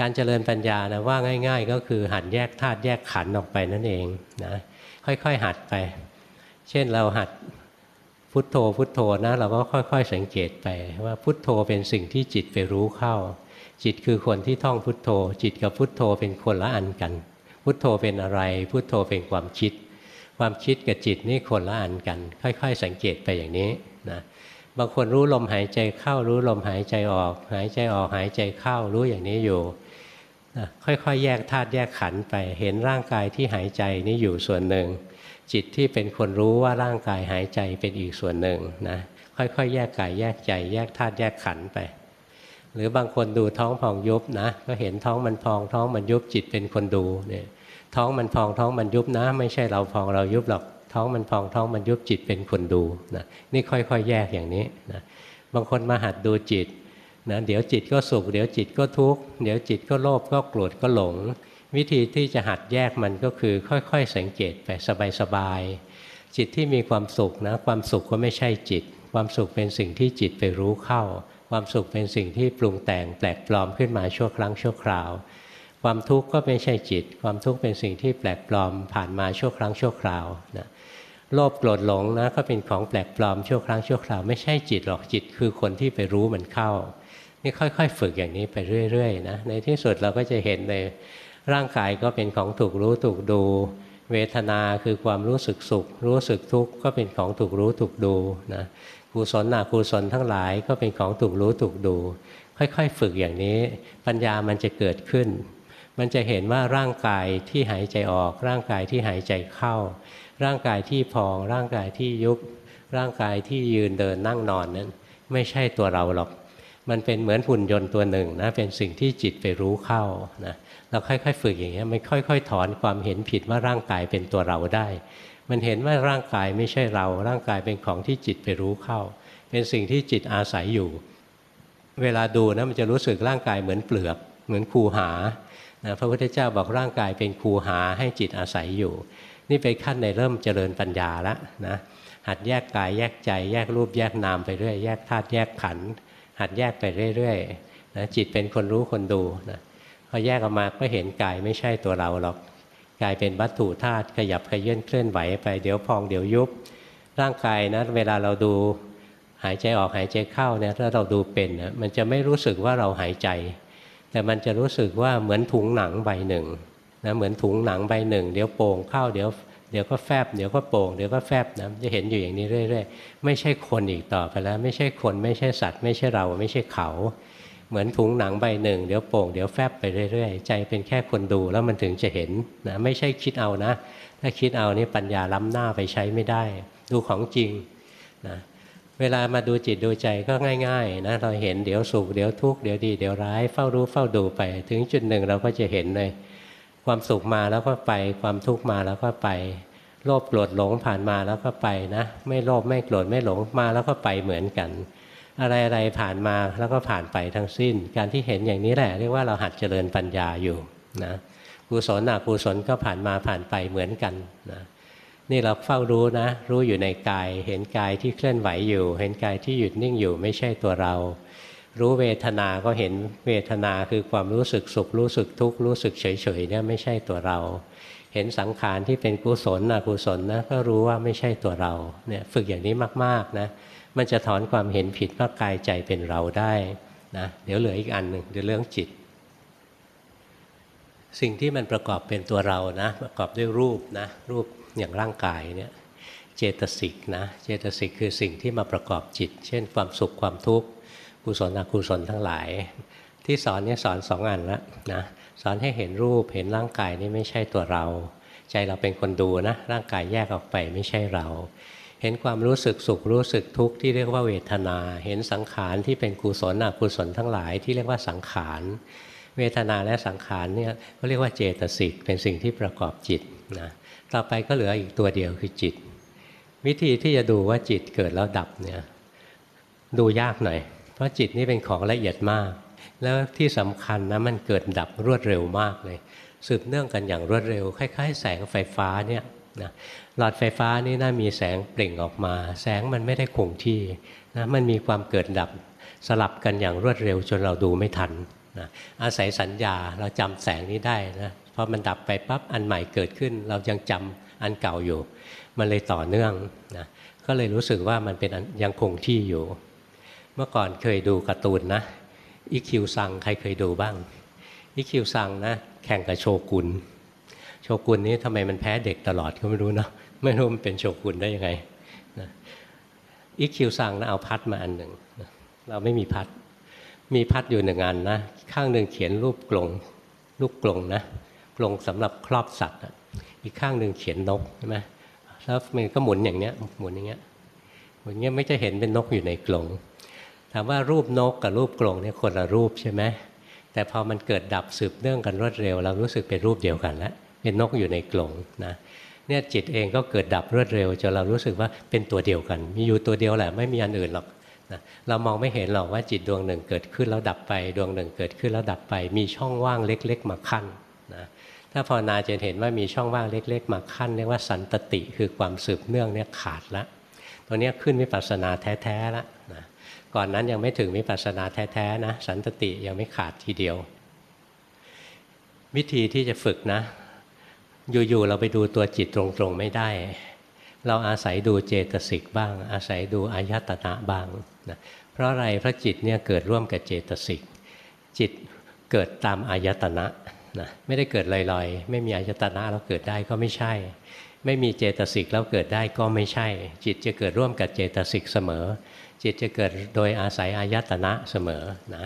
การเจริญปัญญานะว่าง่าย ๆ ก็คือหัดแยกธาตุแยกขันธ์ออกไปนั่นเองนะค่อยๆหัดไป เช่นเราหัดพุทโธพุทโธนะเราก็ค่อย ๆ สังเกตไปว่าพุทโธเป็นสิ่งที่จิตไปรู้เข้า จิตคือคนที่ท่องพุทโธ จิตกับพุทโธเป็นคนละอันกัน พุทโธเป็นอะไร พุทโธเป็นความคิด ความคิดกับจิตนี่คนละอันกัน ค่อย ๆ สังเกตไปอย่างนี้นะบางคนรู้ลมหายใจเข้ารู้ลมหายใจออก หายใจออกหายใจเข้ารู้อย่างนี้อยู่นะค่อยๆ แยกธาตุแยกขันไปเห็นร่างกายที่หายใจนี่อยู่ส่วนหนึ่ง จิตที่เป็นคนรู้ว่าร่างกายหายใจเป็นอีกส่วนหนึ่งนะค่อยๆ แยกกายแยกใจ แยกธาตุแยกขันไป หรือบางคนดูท้องพองยุบนะ ก็เห็นท้องมันพองท้องมันยุบจิตเป็นคนดูเนี่ยท้องมันพองท้องมันยุบนะ ไม่ใช่เราพองเรายุบหรอกท้องมันพองท้องมันยุบจิตเป็นคนดูนะนี่ค่อยๆ แยกอย่างนี้นะบางคนมาหัดดูจิตนะเดี๋ยวจิตก็สุขเดี๋ยวจิตก็ทุกข์เดี๋ยวจิตก็โลภก็โกรธก็หลง วิธีที่จะหัดแยกมันก็คือค่อยๆ สังเกตไปสบายๆจิตที่มีความสุขนะความสุขก็ไม่ใช่จิต ความสุขเป็นสิ่งที่จิตไปรู้เข้า ความสุขเป็นสิ่งที่ปรุงแต่งแปลกปลอมขึ้นมาชั่วครั้งชั่วคราว ความทุกข์ก็ไม่ใช่จิต ความทุกข์เป็นสิ่งที่แปลกปลอมผ่านมาชั่วครั้งชั่วคราวนะโลภโกรธหลงนะก็เป็นของแปลกปลอมชั่วครั้งชั่วคราวไม่ใช่จิตหรอกจิตคือคนที่ไปรู้มันเข้า นี่ค่อยๆ ฝึกอย่างนี้ไปเรื่อยๆนะในที่สุดเราก็จะเห็นเลยร่างกายก็เป็นของถูกรู้ถูกดู เวทนาคือความรู้สึกสุข รู้สึกทุกข์ก็เป็นของถูกรู้ถูกดูนะ กุศลอกุศลทั้งหลายก็เป็นของถูกรู้ถูกดู ค่อยๆ ฝึกอย่างนี้ ปัญญามันจะเกิดขึ้น มันจะเห็นว่าร่างกายที่หายใจออก ร่างกายที่หายใจเข้า ร่างกายที่พอง ร่างกายที่ยุบร่างกายที่ยืนเดินนั่งนอนนั้น ไม่ใช่ตัวเราหรอก มันเป็นเหมือนหุ่นยนต์ตัวหนึ่งนะเป็นสิ่งที่จิตไปรู้เข้านะเราค่อยๆ ฝึกอย่างนี้มันค่อย ๆ ถอนความเห็นผิดว่าร่างกายเป็นตัวเราได้ มันเห็นว่าร่างกายไม่ใช่เรา ร่างกายเป็นของที่จิตไปรู้เข้า เป็นสิ่งที่จิตอาศัยอยู่ เวลาดูนะมันจะรู้สึกร่างกายเหมือนเปลือก เหมือนคูหานะพระพุทธเจ้าบอกร่างกายเป็นคูหาให้จิตอาศัยอยู่ นี่เป็นขั้นในเริ่มเจริญปัญญาแล้วนะหัดแยกกายแยกใจ แยกรูปแยกนามไปเรื่อยแยกธาตุแยกขันธ์หัดแยกไปเรื่อยๆนะจิตเป็นคนรู้คนดูนะพอแยกออกมาก็เห็นกายไม่ใช่ตัวเราหรอก กายเป็นวัตถุธาตุขยับขยื่นเคลื่อนไหวไปเดี๋ยวพองเดี๋ยวยุบ ร่างกายนะเวลาเราดูหายใจออกหายใจเข้าเนี่ยถ้าเราดูเป็นนะมันจะไม่รู้สึกว่าเราหายใจ แต่มันจะรู้สึกว่าเหมือนถุงหนังใบหนึ่งนะเหมือนถุงหนังใบหนึ่ง เดี๋ยวโป่งเข้าเดี๋ยวเดี๋ยวก็แฟบเดี๋ยวก็โป่งเดี๋ยวก็แฟบนะจะเห็นอยู่อย่างนี้เรื่อย ๆ ไม่ใช่คนอีกต่อไปแล้ว ไม่ใช่คนไม่ใช่สัตว์ ไม่ใช่เราไม่ใช่เขา เหมือนถุงหนังใบหนึ่งเดี๋ยวโป่งเดี๋ยวแฟบไปเรื่อยๆ ใจเป็นแค่คนดูแล้วมันถึงจะเห็นนะไม่ใช่คิดเอานะ ถ้าคิดเอานี่ปัญญาล้ำหน้าไปใช้ไม่ได้ ดูของจริงนะเวลามาดูจิตดูใจก็ง่ายๆนะเราเห็นเดี๋ยวสุขเดี๋ยวทุกข์เดี๋ยวดีเดี๋ยวร้ายเฝ้ารู้เฝ้าดูไป ถึงจุดหนึ่งเราก็จะเห็นเลย ความสุขมาแล้วก็ไป ความทุกข์มาแล้วก็ไปโลภโกรธหลงผ่านมาแล้วก็ไปนะ ไม่โลภไม่โกรธไม่หลงมาแล้วก็ไปเหมือนกัน อะไรอะไรผ่านมาแล้วก็ผ่านไปทั้งสิ้น การที่เห็นอย่างนี้แหละ เรียกว่าเราหัดเจริญปัญญาอยู่นะกุศลอกุศลก็ผ่านมาผ่านไปเหมือนกันนะนี่เราเฝ้ารู้นะ รู้อยู่ในกาย เห็นกายที่เคลื่อนไหวอยู่ เห็นกายที่หยุดนิ่งอยู่ไม่ใช่ตัวเรา รู้เวทนาก็เห็นเวทนาคือความรู้สึกสุข รู้สึกทุกข์รู้สึกเฉยๆเนี่ยไม่ใช่ตัวเรา เห็นสังขารที่เป็นกุศลอกุศลนะก็รู้ว่าไม่ใช่ตัวเราเนี่ยฝึกอย่างนี้มากๆนะ มันจะถอนความเห็นผิดว่ากายใจเป็นเราได้นะเดี๋ยวเหลืออีกอันหนึ่งเดี๋ยวเรื่องจิต สิ่งที่มันประกอบเป็นตัวเรานะ ประกอบด้วยรูปนะรูปอย่างร่างกายเนี่ยเจตสิกนะเจตสิกคือสิ่งที่มาประกอบจิต เช่น ความสุขความทุกข์กุศลอกุศลทั้งหลาย ที่สอนเนี่ยสอนสองอันล้วนะสอนให้เห็นรูปเห็นร่างกายนี่ไม่ใช่ตัวเรา ใจเราเป็นคนดูนะร่างกายแยกออกไปไม่ใช่เรา เห็นความรู้สึกสุขรู้สึกทุกข์ที่เรียกว่าเวทนา เห็นสังขารที่เป็นกุศลอกุศลทั้งหลายที่เรียกว่าสังขาร เวทนาและสังขารเนี่ยก็เรียกว่าเจตสิกเป็นสิ่งที่ประกอบจิตนะต่อไปก็เหลืออีกตัวเดียวคือจิต วิธีที่จะดูว่าจิตเกิดแล้วดับเนี่ยดูยากหน่อย เพราะจิตนี่เป็นของละเอียดมาก แล้วที่สำคัญนะมันเกิดดับรวดเร็วมากเลย สืบเนื่องกันอย่างรวดเร็ว คล้าย ๆ แสงไฟฟ้าเนี่ยนะ หลอดไฟฟ้านี่น่ามีแสงเปล่งออกมา แสงมันไม่ได้คงที่นะมันมีความเกิดดับสลับกันอย่างรวดเร็วจนเราดูไม่ทันนะอาศัยสัญญาเราจำแสงนี้ได้นะพอมันดับไปปั๊บอันใหม่เกิดขึ้น เรายังจำอันเก่าอยู่ มันเลยต่อเนื่องนะก็เลยรู้สึกว่ามันเป็นยังคงที่อยู่ เมื่อก่อนเคยดูการ์ตูนนะอีคิวซังใครเคยดูบ้างอีคิวซังนะแข่งกับโชกุน โชกุนนี้ทำไมมันแพ้เด็กตลอดก็ไม่รู้เนาะไม่รู้มันเป็นโชกุนได้ยังไงอีคิวซังนะเอาพัดมาอันหนึ่งเราไม่มีพัด มีพัดอยู่หนึ่งอันนะ ข้างหนึ่งเขียนรูปกลงรูปกลงนะกลงสำหรับครอบสัตว์อีกข้างหนึ่งเขียนนกใช่ไหมแล้วมันก็หมุนอย่างเนี้ยหมุนอย่างเงี้ยหมุนเงี้ยไม่จะเห็นเป็นนกอยู่ในกรงถามว่ารูปนกกับรูปกรงเนี่ยคนละรูปใช่ไหมแต่พอมันเกิดดับสืบเนื่องกันรวดเร็ว เรารู้สึกเป็นรูปเดียวกันแล้ว เป็นนกอยู่ในกรงนะเนี่ยจิตเองก็เกิดดับรวดเร็วจนเรารู้สึกว่าเป็นตัวเดียวกัน มีอยู่ตัวเดียวแหละไม่มีอันอื่นหรอกนะเรามองไม่เห็นหรอกว่าจิตดวงหนึ่งเกิดขึ้นแล้วดับไป ดวงหนึ่งเกิดขึ้นแล้วดับไป มีช่องว่างเล็ก ๆ มาขั้นนะถ้าภาวนาจะเห็นว่ามีช่องว่างเล็ก ๆ มาขั้นเรียกว่าสันตติคือความสืบเนื่องเนี่ยขาดล้วตัวนี้ขึ้นวิปัสสนาแท้ๆแล้วนะก่อนนั้นยังไม่ถึงวิปัสสนาแท้ๆนะสันตติยังไม่ขาดทีเดียว วิธีที่จะฝึกนะ อยู่ๆเราไปดูตัวจิตตรงๆไม่ได้ เราอาศัยดูเจตสิกบ้าง อาศัยดูอายตนะบ้างนะเพราะอะไรพระจิตเนี่ยเกิดร่วมกับเจตสิก จิตเกิดตามอายตนะนะไม่ได้เกิดลอยๆ ไม่มีอายตนะแล้วเกิดได้ก็ไม่ใช่ ไม่มีเจตสิกแล้วเกิดได้ก็ไม่ใช่ จิตจะเกิดร่วมกับเจตสิกเสมอ จิตจะเกิดโดยอาศัยอายตนะเสมอนะ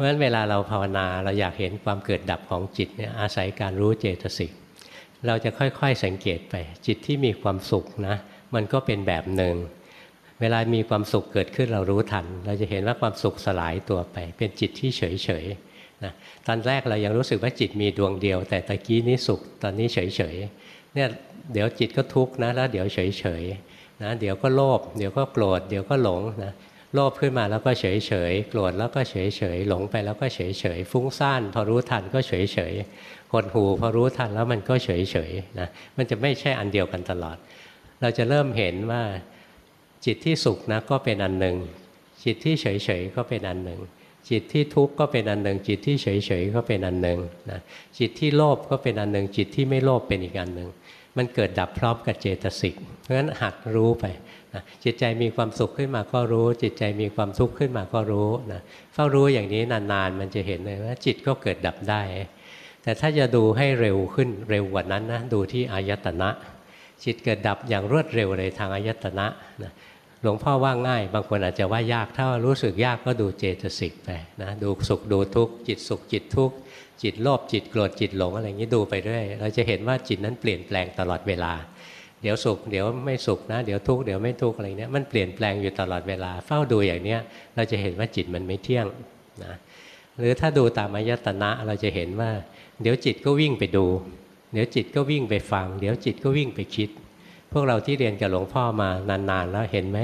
ราะฉะนั้นเวลาเราภาวนาเราอยากเห็นความเกิดดับของจิตเนี่ยอาศัยการรู้เจตสิกเราจะค่อยๆสังเกตไป จิตที่มีความสุขนะ มันก็เป็นแบบหนึ่ง เวลามีความสุขเกิดขึ้นเรารู้ทัน เราจะเห็นว่าความสุขสลายตัวไป เป็นจิตที่เฉยๆนะตอนแรกเรายังรู้สึกว่าจิตมีดวงเดียว แต่ตะกี้นี้สุขตอนนี้เฉยๆเนี่ยเดี๋ยวจิตก็ทุกข์นะแล้วเดี๋ยวเฉยๆนะเดี๋ยวก็โลภเดี๋ยวก็โกรธเดี๋ยวก็หลงนะ โลภขึ้นมาแล้วก็เฉยๆโกรธแล้วก็เฉยๆหลงไปแล้วก็เฉยๆฟุ้งซ่านพอรู้ทันก็เฉยๆหดหูพอรู้ทันแล้วมันก็เฉยๆนะมันจะไม่ใช่อันเดียวกันตลอด เราจะเริ่มเห็นว่าจิตที่สุขนะก็เป็นอันหนึ่ง จิตที่เฉยๆก็เป็นอันหนึ่ง จิตที่ทุกข์ก็เป็นอันหนึ่ง จิตที่เฉยๆก็เป็นอันหนึ่งนะจิตที่โลภก็เป็นอันหนึ่ง จิตที่ไม่โลภเป็นอีกอันหนึ่งมันเกิดดับพร้อมกับเจตสิกเพราะฉะนั้นหัดรู้ไป นะจิตใจมีความสุขขึ้นมาก็รู้ จิตใจมีความทุกข์ขึ้นมาก็รู้นะเฝ้ารู้อย่างนี้นานๆ มันจะเห็นเลยว่าจิตก็เกิดดับได้ แต่ถ้าจะดูให้เร็วขึ้นเร็วกว่านั้นนะดูที่อายตนะ จิตเกิดดับอย่างรวดเร็วเลยทางอายตนะนะหลวงพ่อว่าง่าย บางคนอาจจะว่ายาก ถ้ารู้สึกยากก็ดูเจตสิกไปนะดูสุขดูทุกข์จิตสุขจิตทุกข์จิตโลภจิตโกรธจิตหลงอะไรอย่างนี้ดูไปเรื่อยเราจะเห็นว่าจิตนั้นเปลี่ยนแปลงตลอดเวลา เดี๋ยวสุขเดี๋ยวไม่สุขนะ เดี๋ยวทุกข์เดี๋ยวไม่ทุกข์อะไรเนี้ยมันเปลี่ยนแปลงอยู่ตลอดเวลาเฝ้าดูอย่างเนี้ยเราจะเห็นว่าจิตมันไม่เที่ยงนะหรือถ้าดูตามอายตนะเราจะเห็นว่า เดี๋ยวจิตก็วิ่งไปดู เดี๋ยวจิตก็วิ่งไปฟัง เดี๋ยวจิตก็วิ่งไปคิด พวกเราที่เรียนกับหลวงพ่อมานานๆแล้วเห็นไหม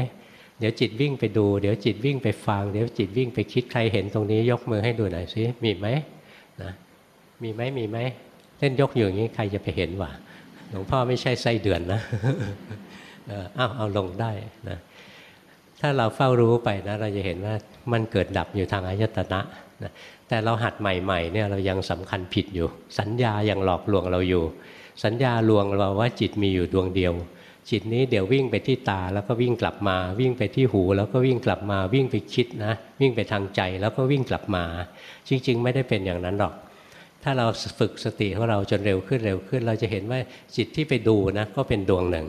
เดี๋ยวจิตวิ่งไปดู เดี๋ยวจิตวิ่งไปฟัง เดี๋ยวจิตวิ่งไปคิดใครเห็นตรงนี้ยกมือให้ดูหน่อยสิมีไหมนะมีไหมมีไหมเล่นยกอยู่อย่างนี้ใครจะไปเห็นวะ หลวงพ่อไม่ใช่ไส้เดือนนะอ้าวเอาลงได้นะถ้าเราเฝ้ารู้ไปนะ เราจะเห็นว่ามันเกิดดับอยู่ทางอายตนะนะแต่เราหัดใหม่ๆเนี่ยเรายังสำคัญผิดอยู่ สัญญายังหลอกลวงเราอยู่ สัญญาลวงเราว่าจิตมีอยู่ดวงเดียว จิตนี้เดี๋ยววิ่งไปที่ตาแล้วก็วิ่งกลับมา วิ่งไปที่หู แล้วก็วิ่งกลับมาวิ่งไปคิดนะ วิ่งไปทางใจแล้วก็วิ่งกลับมา จริง ๆ ไม่ได้เป็นอย่างนั้นหรอก ถ้าเราฝึกสติของเราจนเร็วขึ้นเร็วขึ้น เราจะเห็นว่าจิตที่ไปดูนะก็เป็นดวงหนึ่ง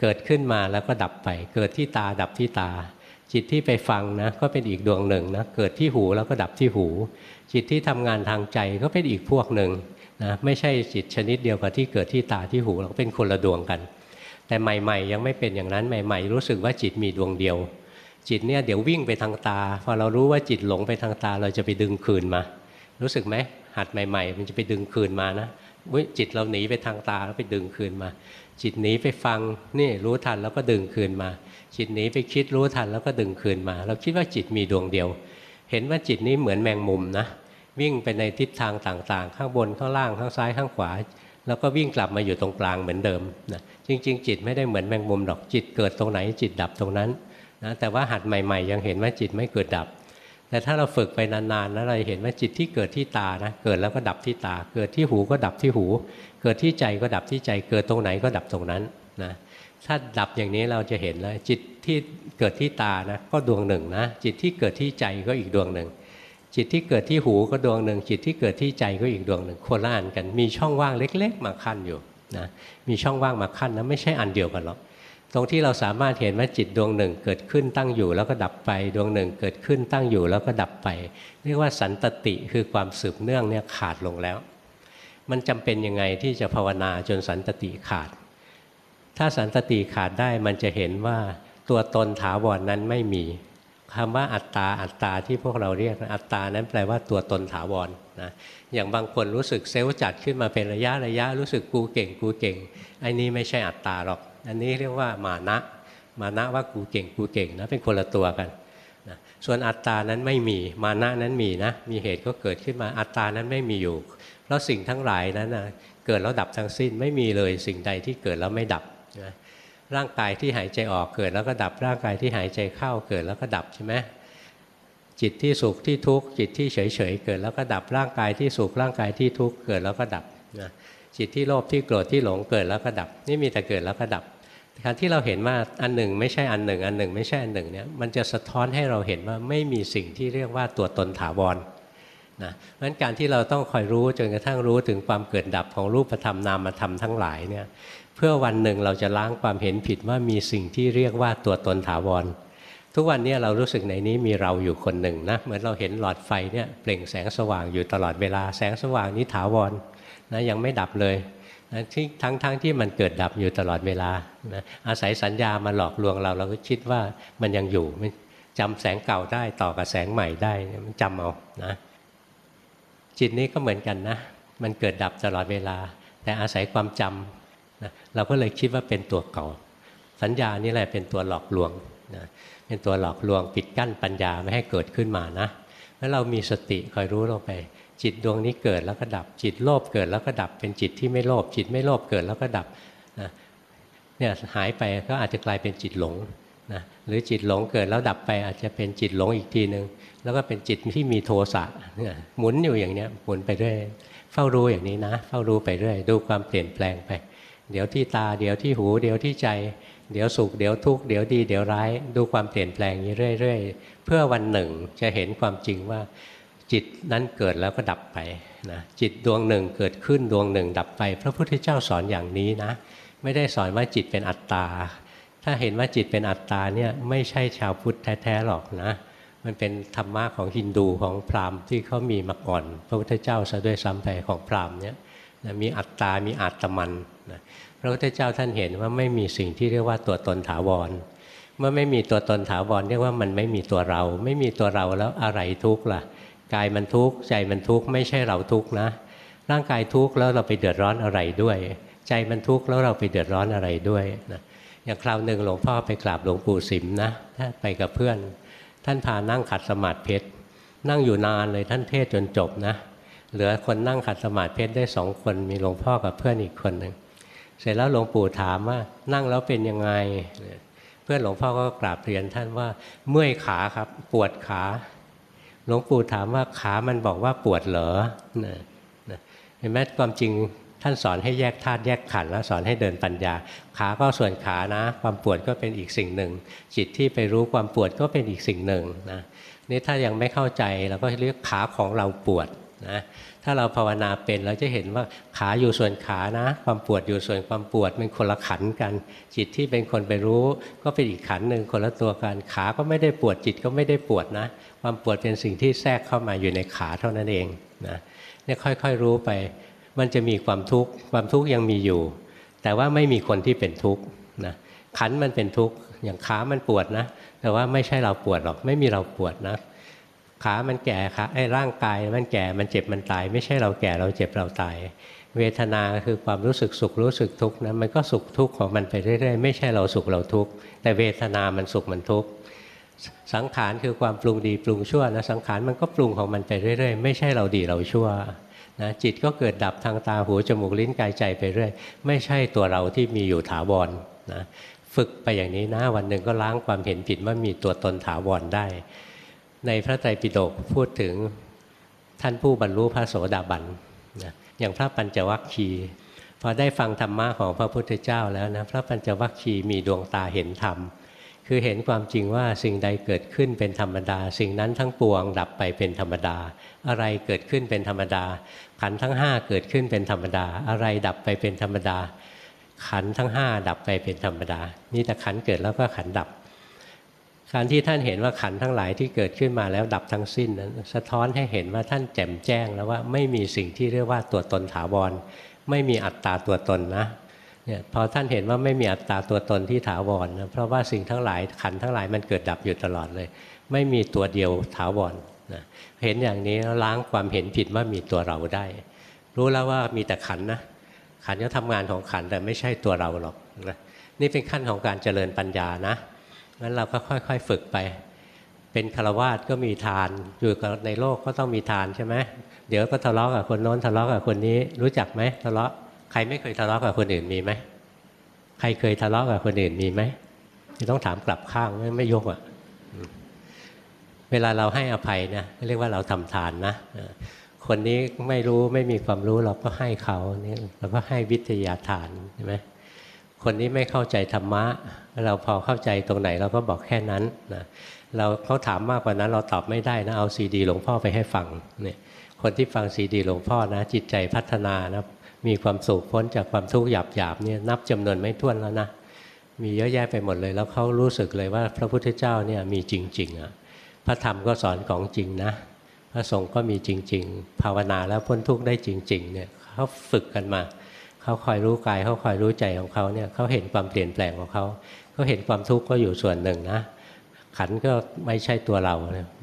เกิดขึ้นมาแล้วก็ดับไป เกิดที่ตาดับที่ตา จิตที่ไปฟังนะก็เป็นอีกดวงหนึ่งนะเกิดที่หูแล้วก็ดับที่หู จิตที่ทำงานทางใจก็เป็นอีกพวกหนึ่งนะไม่ใช่จิตชนิดเดียวกับที่เกิดที่ตาที่หูเราเป็นคนละดวงกัน แต่ใหม่ ๆ ยังไม่เป็นอย่างนั้นใหม่ ๆ รู้สึกว่าจิตมีดวงเดียว จิตเนี่ยเดี๋ยววิ่งไปทางตา พอเรารู้ว่าจิตหลงไปทางตาเราจะไปดึงคืนมา รู้สึกไหม หัดใหม่ ๆ มันจะไปดึงคืนมานะจิตเราหนีไปทางตาแล้วไปดึงคืนมา จิตหนีไปฟังนี่รู้ทันแล้วก็ดึงคืนมา จิตหนีไปคิดรู้ทันแล้วก็ดึงคืนมา เราคิดว่าจิตมีดวงเดียว เห็นว่าจิตนี้เหมือนแมงมุมนะวิ่งไปในทิศทางต่างๆ ข้างบนข้างล่างข้างซ้ายข้างขวา แล้วก็วิ่งกลับมาอยู่ตรงกลางเหมือนเดิมนะจริง ๆ จิตไม่ได้เหมือนแมงมุมหรอกจิตเกิดตรงไหนจิตดับตรงนั้นนะแต่ว่าหัดใหม่ ๆ ยังเห็นว่าจิตไม่เกิดดับ แต่ถ้าเราฝึกไปนานๆนะเราเห็นว่าจิตที่เกิดที่ตานะเกิดแล้วก็ดับที่ตา เกิดที่หูก็ดับที่หู เกิดที่ใจก็ดับที่ใจ เกิดตรงไหนก็ดับตรงนั้นนะถ้าดับอย่างนี้เราจะเห็นแล้วจิตที่เกิดที่ตานะก็ดวงหนึ่งนะจิตที่เกิดที่ใจก็อีกดวงหนึ่งจิตที่เกิดที่หูก็ดวงหนึ่งจิตที่เกิดที่ใจก็อีกดวงหนึ่งโคละอันกัน มีช่องว่างเล็ก ๆ มาขั้นอยู่นะมีช่องว่างมาขั้นนะไม่ใช่อันเดียวกันหรอก ตรงที่เราสามารถเห็นว่าจิตดวงหนึ่งเกิดขึ้นตั้งอยู่แล้วก็ดับไป ดวงหนึ่งเกิดขึ้นตั้งอยู่แล้วก็ดับไป เรียกว่าสันตติคือความสืบเนื่องเนี่ยขาดลงแล้ว มันจำเป็นยังไงที่จะภาวนาจนสันตติขาด ถ้าสันตติขาดได้มันจะเห็นว่าตัวตนถาวรนนั้นไม่มีคำว่าอัตตาอัตตาที่พวกเราเรียกอัตตานั้นแปลว่าตัวตนถาวรนะอย่างบางคนรู้สึกเซลล์จัดขึ้นมาเป็นระยะระยะรู้สึกกูเก่งกูเก่งไอันนี้ไม่ใช่อัตตาหรอก อันนี้เรียกว่ามานะ มานะว่ากูเก่งกูเก่งนะเป็นคนละตัวกันนะส่วนอัตตานั้นไม่มีมานะนั้นมีนะมีเหตุก็เกิดขึ้นมาอัตตานั้นไม่มีอยู่ เพราะสิ่งทั้งหลายนั้นนะเกิดแล้วดับทั้งสิ้นไม่มีเลยสิ่งใดที่เกิดแล้วไม่ดับนะร่างกายที่หายใจออกเกิดแล้วก็ดับร่างกายที่หายใจเข้าเกิดแล้วก็ดับใช่ไหมจิตที่สุขที่ทุกข์จิตที่เฉยเฉยเกิดแล้วก็ดับร่างกายที่สุขร่างกายที่ทุกข์เกิดแล้วก็ดับนะจิตที่โลภที่โกรธที่หลงเกิดแล้วก็ดับ นี่มีแต่เกิดแล้วก็ดับ การที่เราเห็นว่าอันหนึ่งไม่ใช่อันหนึ่ง อันหนึ่งไม่ใช่อันหนึ่งเนี่ยมันจะสะท้อนให้เราเห็นว่าไม่มีสิ่งที่เรียกว่าตัวตนถาวรนะเพราะนั้นการที่เราต้องคอยรู้จนกระทั่งรู้ถึงความเกิดดับของรูปธรรมนามธรรมทั้งหลายเนี่ยเพื่อวันหนึ่งเราจะล้างความเห็นผิดว่ามีสิ่งที่เรียกว่าตัวตนถาวร ทุกวันนี้เรารู้สึกในนี้มีเราอยู่คนหนึ่งนะเหมือนเราเห็นหลอดไฟเนี่ยเปล่งแสงสว่างอยู่ตลอดเวลาแสงสว่างนี้ถาวรนะยังไม่ดับเลย ที่ทั้งๆทที่มันเกิดดับอยู่ตลอดเวลานะอาศัยสัญญามาหลอกลวงเรา เราก็คิดว่ามันยังอยู่จำแสงเก่าได้ต่อกับแสงใหม่ได้มันจำเอานะจิตนี้ก็เหมือนกันนะ มันเกิดดับตลอดเวลา แต่อาศัยความจำนะเราก็เลยคิดว่าเป็นตัวเก่า สัญญานี่แหละเป็นตัวหลอกลวงนะเป็นตัวหลอกลวงปิดกั้นปัญญาไม่ให้เกิดขึ้นมานะแล้วเรามีสติคอยรู้ลงไป จิตดวงนี้เกิดแล้วก็ดับ จิตโลภเกิดแล้วก็ดับ เป็นจิตที่ไม่โลภจิตไม่โลภเกิดแล้วก็ดับนะเนี่ยหายไปก็อาจจะกลายเป็นจิตหลงนะหรือจิตหลงเกิดแล้วดับไปอาจจะเป็นจิตหลงอีกทีหนึ่งแล้วก็เป็นจิตที่มีโทสะเนี่ยหมุนอยู่อย่างเนี้ยหมุนไปเรื่อยเฝ้ารู้อย่างนี้นะ เฝ้ารู้ไปเรื่อยดูความเปลี่ยนแปลงไป เดี๋ยวที่ตาเดี๋ยวที่หูเดี๋ยวที่ใจ เดี๋ยวสุขเดี๋ยวทุกข์เดี๋ยวดีเดี๋ยวร้าย ดูความเปลี่ยนแปลงนี้เรื่อยๆเพื่อวันหนึ่งจะเห็นความจริงว่า จิตนั้นเกิดแล้วก็ดับไปนะจิตดวงหนึ่งเกิดขึ้นดวงหนึ่ง ดับไป พระพุทธเจ้าสอนอย่างนี้นะ ไม่ได้สอนว่าจิตเป็นอัตตา ถ้าเห็นว่าจิตเป็นอัตตาเนี่ยไม่ใช่ชาวพุทธแท้ๆหรอกนะ มันเป็นธรรมะของฮินดูของพราหมณ์ที่เขามีมาก่อน พระพุทธเจ้าซะด้วยซ้ำไปของพราหมณ์เนี่ยมีอัตตา มีอัตมันนะพระพุทธเจ้าท่านเห็นว่าไม่มีสิ่งที่เรียกว่าตัวตนถาวร เมื่อไม่มีตัวตนถาวรเรียกว่ามันไม่มีตัวเรา ไม่มีตัวเราแล้วอะไรทุกข์ล่ะ กายมันทุกข์ใจมันทุกข์ไม่ใช่เราทุกข์นะ ร่างกายทุกข์แล้วเราไปเดือดร้อนอะไรด้วย ใจมันทุกข์แล้วเราไปเดือดร้อนอะไรด้วยนะอย่างคราวหนึ่งหลวงพ่อไปกราบหลวงปู่สิมนะท่านไปกับเพื่อน ท่านพานั่งขัดสมาธิเพชรนั่งอยู่นานเลยท่านเทศจนจบนะ เหลือคนนั่งขัดสมาธิเพชรได้สองคนมีหลวงพ่อกับเพื่อนอีกคนหนึ่งเสร็จแล้วหลวงปู่ถามว่านั่งแล้วเป็นยังไง เพื่อนหลวงพ่อก็กราบเรียนท่านว่าเมื่อยขาครับปวดขา หลวงปู่ถามว่าขามันบอกว่าปวดเหรอเห็นไหมความจริงท่านสอนให้แยกธาตุแยกขันธ์แล้วสอนให้เดินปัญญา ขาก็ส่วนขานะ ความปวดก็เป็นอีกสิ่งหนึ่ง จิตที่ไปรู้ความปวดก็เป็นอีกสิ่งหนึ่งนะนี่ถ้ายังไม่เข้าใจเราก็เรียกขาของเราปวดนะถ้าเราภาวนาเป็นเราจะเห็นว่าขาอยู่ส่วนขานะ ความปวดอยู่ส่วนความปวดเป็นคนละขันกัน จิตที่เป็นคนไปรู้ ก็เป็นอีกขันหนึ่งคนละตัวกันขาก็ไม่ได้ปวดจิตก็ไม่ได้ปวดนะ ความปวดเป็นสิ่งที่แทรกเข้ามาอยู่ในขาเท่านั้นเองนะนี่ค่อยๆรู้ไป มันจะมีความทุกข์ความทุกข์ยังมีอยู่ แต่ว่าไม่มีคนที่เป็นทุกข์นะขันมันเป็นทุกข์อย่างขามันปวดนะ แต่ว่าไม่ใช่เราปวดหรอก ไม่มีเราปวดนะขามันแก่ขาไอ้ร่างกายมันแก่มันเจ็บมันตาย ไม่ใช่เราแก่เราเจ็บเราตาย เวทนาคือความรู้สึกสุขรู้สึกทุกข์นะมันก็สุขทุกข์ของมันไปเรื่อยๆ ไม่ใช่เราสุขเราทุกข์แต่เวทนามันสุขมันทุกข์ สังขารคือความปรุงดีปรุงชั่วนะสังขารมันก็ปรุงของมันไปเรื่อย ๆ ไม่ใช่เราดีเราชั่วนะจิตก็เกิดดับทางตาหูจมูกลิ้นกายใจไปเรื่อย ไม่ใช่ตัวเราที่มีอยู่ถาวรนะฝึกไปอย่างนี้นะวันหนึ่งก็ล้างความเห็นผิดว่ามีตัวตนถาวรได้ ในพระไตรปิฎกพูดถึงท่านผู้บรรลุพระโสดาบันนะอย่างพระปัญจวัคคีย์พอได้ฟังธรรมะของพระพุทธเจ้าแล้วนะพระปัญจวัคคีย์มีดวงตาเห็นธรรม คือเห็นความจริงว่าสิ่งใดเกิดขึ้นเป็นธรรมดา สิ่งนั้นทั้งปวงดับไปเป็นธรรมดา อะไรเกิดขึ้นเป็นธรรมดา ขันทั้งห้าเกิดขึ้นเป็นธรรมดา อะไรดับไปเป็นธรรมดา ขันทั้งห้าดับไปเป็นธรรมดา นี่แต่ขันเกิดแล้วก็ขันดับ การที่ท่านเห็นว่าขันทั้งหลายที่เกิดขึ้นมาแล้วดับทั้งสิ้นนั้นสะท้อนให้เห็นว่าท่านแจ่มแจ้งแล้วว่าไม่มีสิ่งที่เรียกว่าตัวตนถาวรไม่มีอัตตาตัวตนนะ เนี่ยพอท่านเห็นว่าไม่มีอัตตาตัวตนที่ถาวรนะเพราะว่าสิ่งทั้งหลายขันทั้งหลายมันเกิดดับอยู่ตลอดเลย ไม่มีตัวเดียวถาวรนะเห็นอย่างนี้แล้วล้างความเห็นผิดว่ามีตัวเราได้ รู้แล้วว่ามีแต่ขันนะขันก็ทำงานของขันแต่ไม่ใช่ตัวเราหรอกนะนี่เป็นขั้นของการเจริญปัญญานะงั้นเราก็ค่อยๆฝึกไป เป็นคารวาสก็มีทานอยู่ในโลกก็ต้องมีทานใช่ไหมเดี๋ยวก็ทะเลาะกับคนโน้นทะเลาะกับคนนี้รู้จักไหมทะเลาะ ใครไม่เคยทะเลาะกับคนอื่นมีไหมใครเคยทะเลาะกับคนอื่นมีไหมต้องถามกลับข้างไม่ไม่ยกอะเวลาเราให้อภัยนะเรียกว่าเราทำทานนะคนนี้ไม่รู้ไม่มีความรู้เราก็ให้เขาเนี่ยเราก็ให้วิทยาทานใช่ไหมคนนี้ไม่เข้าใจธรรมะ เราพอเข้าใจตรงไหนเราก็บอกแค่นั้นนะเราเขาถามมากกว่านั้นเราตอบไม่ได้นะเอาซีดีหลวงพ่อไปให้ฟังเนี่ยคนที่ฟังซีดีหลวงพ่อนะจิตใจพัฒนานะ มีความสุขพ้นจากความทุกข์หยาบๆเนี่ยนับจำนวนไม่ถ้วนแล้วนะมีเยอะแยะไปหมดเลย แล้วเขารู้สึกเลยว่าพระพุทธเจ้าเนี่ยมีจริงๆอะพระธรรมก็สอนของจริงนะพระสงฆ์ก็มีจริง ๆ ภาวนาแล้วพ้นทุกข์ได้จริงๆเนี่ยเขาฝึกกันมาเขาคอยรู้กายเขาคอยรู้ใจของเขาเนี่ยเขาเห็นความเปลี่ยนแปลงของเขาเขาเห็นความทุกข์ก็อยู่ส่วนหนึ่งนะขันก็ไม่ใช่ตัวเรา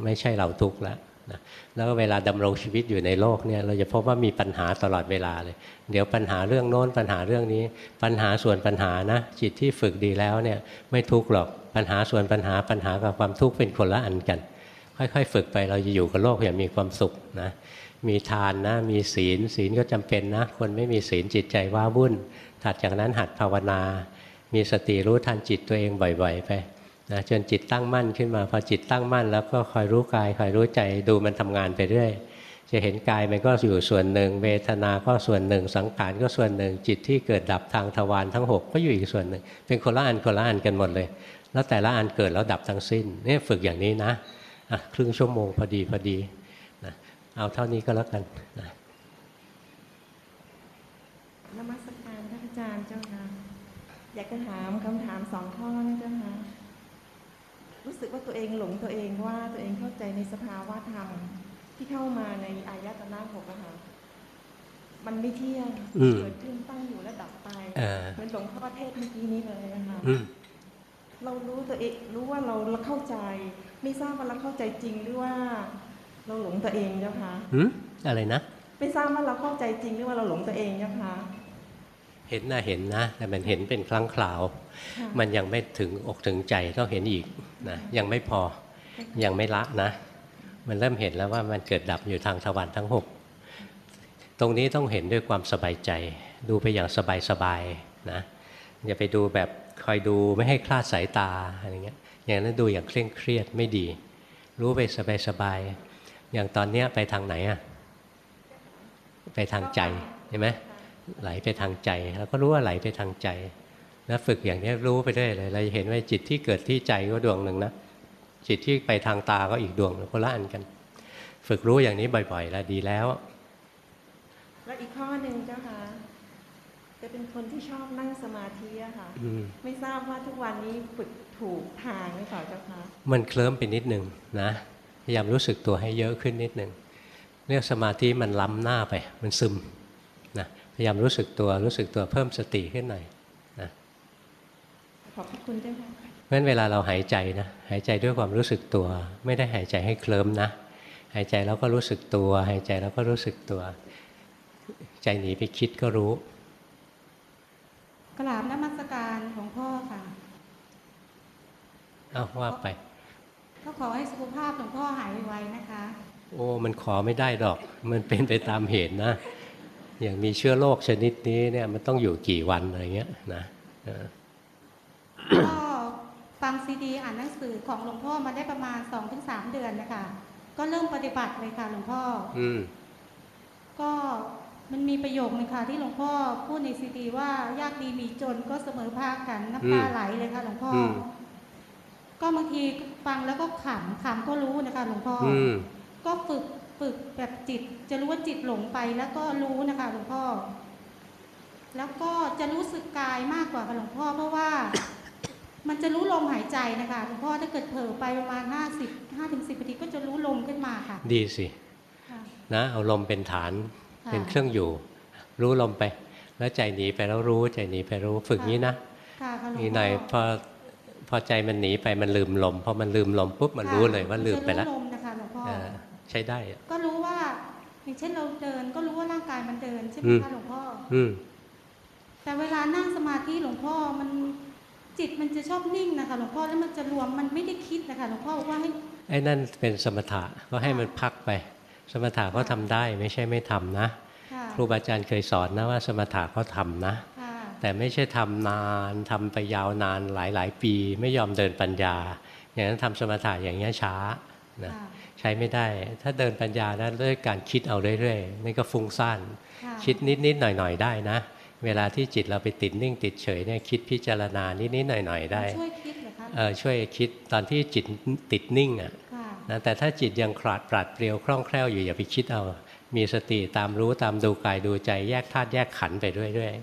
ไม่ใช่เราทุกข์แล้ว นะแล้วเวลาดำรงชีวิตอยู่ในโลกเนี่ยเราจะพบว่ามีปัญหาตลอดเวลาเลย เดี๋ยวปัญหาเรื่องโน้นปัญหาเรื่องนี้ ปัญหาส่วนปัญหานะจิตที่ฝึกดีแล้วเนี่ยไม่ทุกข์หรอกปัญหาส่วนปัญหาปัญหากับความทุกข์เป็นคนละอันกัน ค่อยๆ ฝึกไปเราจะอยู่กับโลกอย่างมีความสุขนะมีทานนะมีศีลศีลก็จำเป็นนะ คนไม่มีศีลจิตใจว้าวุ่นถัดจากนั้นหัดภาวนา มีสติรู้ทันจิตตัวเองบ่อย ๆ ไป นะจนจิตตั้งมั่นขึ้นมา พอจิตตั้งมั่น แล้วก็คอยรู้กายคอยรู้ใจดูมันทำงานไปเรื่อยจะเห็นกายมันก็อยู่ส่วนหนึ่ง เวทนาก็ส่วนหนึ่ง สังขารก็ส่วนหนึ่ง จิตที่เกิดดับทางทวารทั้ง 6 ก็อยู่อีกส่วนหนึ่ง เป็นคนละอันคนละอันกันหมดเลย แล้วแต่ละอันเกิดแล้วดับทั้งสิ้นนี่ฝึกอย่างนี้นะอะครึ่งชั่วโมงพอดีพอดีนะเอาเท่านี้ก็แล้วกันนะนมัสการท่านอาจารย์เจ้าค่ะอยากจะถามคำถามสองข้อนะเจ้าค่ะ สึกว่าตัวเองหลงตัวเองว่าตัวเองเข้าใจในสภาวะธรรมที่เข้ามาในอายตนะหกอะค่ะมันไม่เที่ยงอืมเกิดขึ้นตั้งอยู่และดับไปเออเหมือนหลวงพ่อเทศน์เมื่อกี้นี้เลยนะคะอืมเรารู้ตัวเองรู้ว่าเราเราเข้าใจ ไม่ทราบว่าเราเข้าใจจริงหรือว่า เราหลงตัวเองเจ้าค่ะหืมอะไรนะไม่ทราบว่าเราเข้าใจจริงหรือว่าเราหลงตัวเองเจ้าค่ะเห็นนะเห็นนะ แต่มันเห็นเป็นครั้งคราวค่ะมันยังไม่ถึงอกถึงใจต้องเห็นอีก นะยังไม่พอยังไม่ละนะ มันเริ่มเห็นแล้วว่ามันเกิดดับอยู่ทางทวารทั้งหกตรงนี้ต้องเห็นด้วยความสบายใจ ดูไปอย่างสบายๆนะอย่าไปดูแบบคอยดูไม่ให้คลาดสายตาอะไรเงี้ยอย่างนั้นดูอย่างเคร่งเครียดไม่ดี รู้ไปสบายๆอย่างตอนเนี้ยไปทางไหนอะไปทางใจเห็นไหมไหลไปทางใจเราก็รู้ว่าไหลไปทางใจ นะฝึกอย่างนี้รู้ไปเรื่อยเลยเราจะเห็นว่าจิตที่เกิดที่ใจก็ดวงหนึ่งนะจิตที่ไปทางตาก็อีกดวงหนึ่งคนละอันกัน ฝึกรู้อย่างนี้บ่อยๆแล้วดีแล้ว แล้วอีกข้อหนึ่งเจ้าค่ะจะเป็นคนที่ชอบนั่งสมาธิอะค่ะอืมไม่ทราบว่าทุกวันนี้ฝึกถูกทางหรือเปล่าเจ้าค่ะมันเคลิ้มไปนิดหนึ่งนะพยายามรู้สึกตัวให้เยอะขึ้นนิดหนึ่งเรื่องสมาธิมันล้ำหน้าไป มันซึมนะพยายามรู้สึกตัวรู้สึกตัวเพิ่มสติขึ้นหน่อยนะข อบพระคุณเจ้าค่ะเพราะฉะนั้นเวลาเราหายใจนะหายใจด้วยความรู้สึกตัว ไม่ได้หายใจให้เคลิ้มนะ หายใจแล้วก็รู้สึกตัว หายใจแล้วก็รู้สึกตัว ใจหนีไปคิดก็รู้ กราบนมัสการของพ่อค่ะเอาว่าไป ก็ขอให้สุขภาพของพ่อหายไวๆนะคะ โอ้มันขอไม่ได้ดอก มันเป็นไปตามเหตุนะอย่างมีเชื้อโรคชนิดนี้เนี่ยมันต้องอยู่กี่วันอะไรเงี้ยนะเออ ก็ฟังซีดีอ่านหนังสือของหลวงพ่อมาได้ประมาณ2-3เดือนนะคะก็เริ่มปฏิบัติเลยค่ะหลวงพ่อ อืมก็มันมีประโยคนึงค่ะที่หลวงพ่อพูดในซีดีว่ายากดีมีจนก็เสมอภาคกันน้ำตาไหลเลยค่ะหลวงพ่ออมก็บางทีฟังแล้วก็ขำขำก็รู้นะคะหลวงพ่อออืมก็ฝึกฝึกแบบจิต จะรู้ว่าจิตหลงไปแล้วก็รู้นะคะหลวงพ่อ แล้วก็จะรู้สึกกายมากกว่าค่ะหลวงพ่อเพราะว่า มันจะรู้ลมหายใจนะคะหลวงพ่อถ้าเกิดเผลอไปประมาณห้าสิบห้าถึงสิบนาทีก็จะรู้ลมขึ้นมาค่ะ ดีสิค่ะนะเอาลมเป็นฐานค่ะเป็นเครื่องอยู่ รู้ลมไป แล้วใจหนีไปแล้วรู้ใจหนีไปรู้ฝึกงี้นะค่ะค่ะหลวงอีกหพ่น่อยพอพอใจมันหนีไปมันลืมลมพอมันลืมลมปุ๊บมันรู้เลยว่าลืมไปแล้วจะรู้ลมนะคะหลวงพ่อเออใช้ได้อะก็รู้ว่าอย่างเช่นเราเดินก็รู้ว่าร่างกายมันเดินใช่ไหมอืมคะหลวงพ่ออืมแต่เวลานั่งสมาธิหลวงพ่อมัน จิตมันจะชอบนิ่งนะคะหลวงพ่อแล้วมันจะรวมมันไม่ได้คิดนะคะหลวงพ่อบอกว่าให้ไอ้นั่นเป็นสมถะก็ให้มันพักไป สมถะเขาทำได้ไม่ใช่ไม่ทำนะค่ะครูบาอาจารย์เคยสอนนะว่าสมถะเขาทำนะค่ะแต่ไม่ใช่ทำนานทำไปยาวนานหลายหลายๆปี ไม่ยอมเดินปัญญา อย่างนั้นทำสมถะอย่างเงี้ยช้านะค่ะใช้ไม่ได้ ถ้าเดินปัญญานะด้วยการคิดเอาเรื่อยๆนี่ก็ฟุ้งซ่านค่ะคิดนิดๆหน่อยๆได้นะ เวลาที่จิตเราไปติดนิ่งติดเฉยเนี่ยคิดพิจารณานิดๆหน่อยๆได้ช่วยคิดเหรอคะเออช่วยคิดตอนที่จิตติดนิ่งอะค่ะนะแต่ถ้าจิตยังขลาดปราดเปรียวคล่องแคล่วอยู่อย่าไปคิดเอามีสติตามรู้ตามดูกายดูใจแยกธาตุแยกขันธ์ไปเรื่อย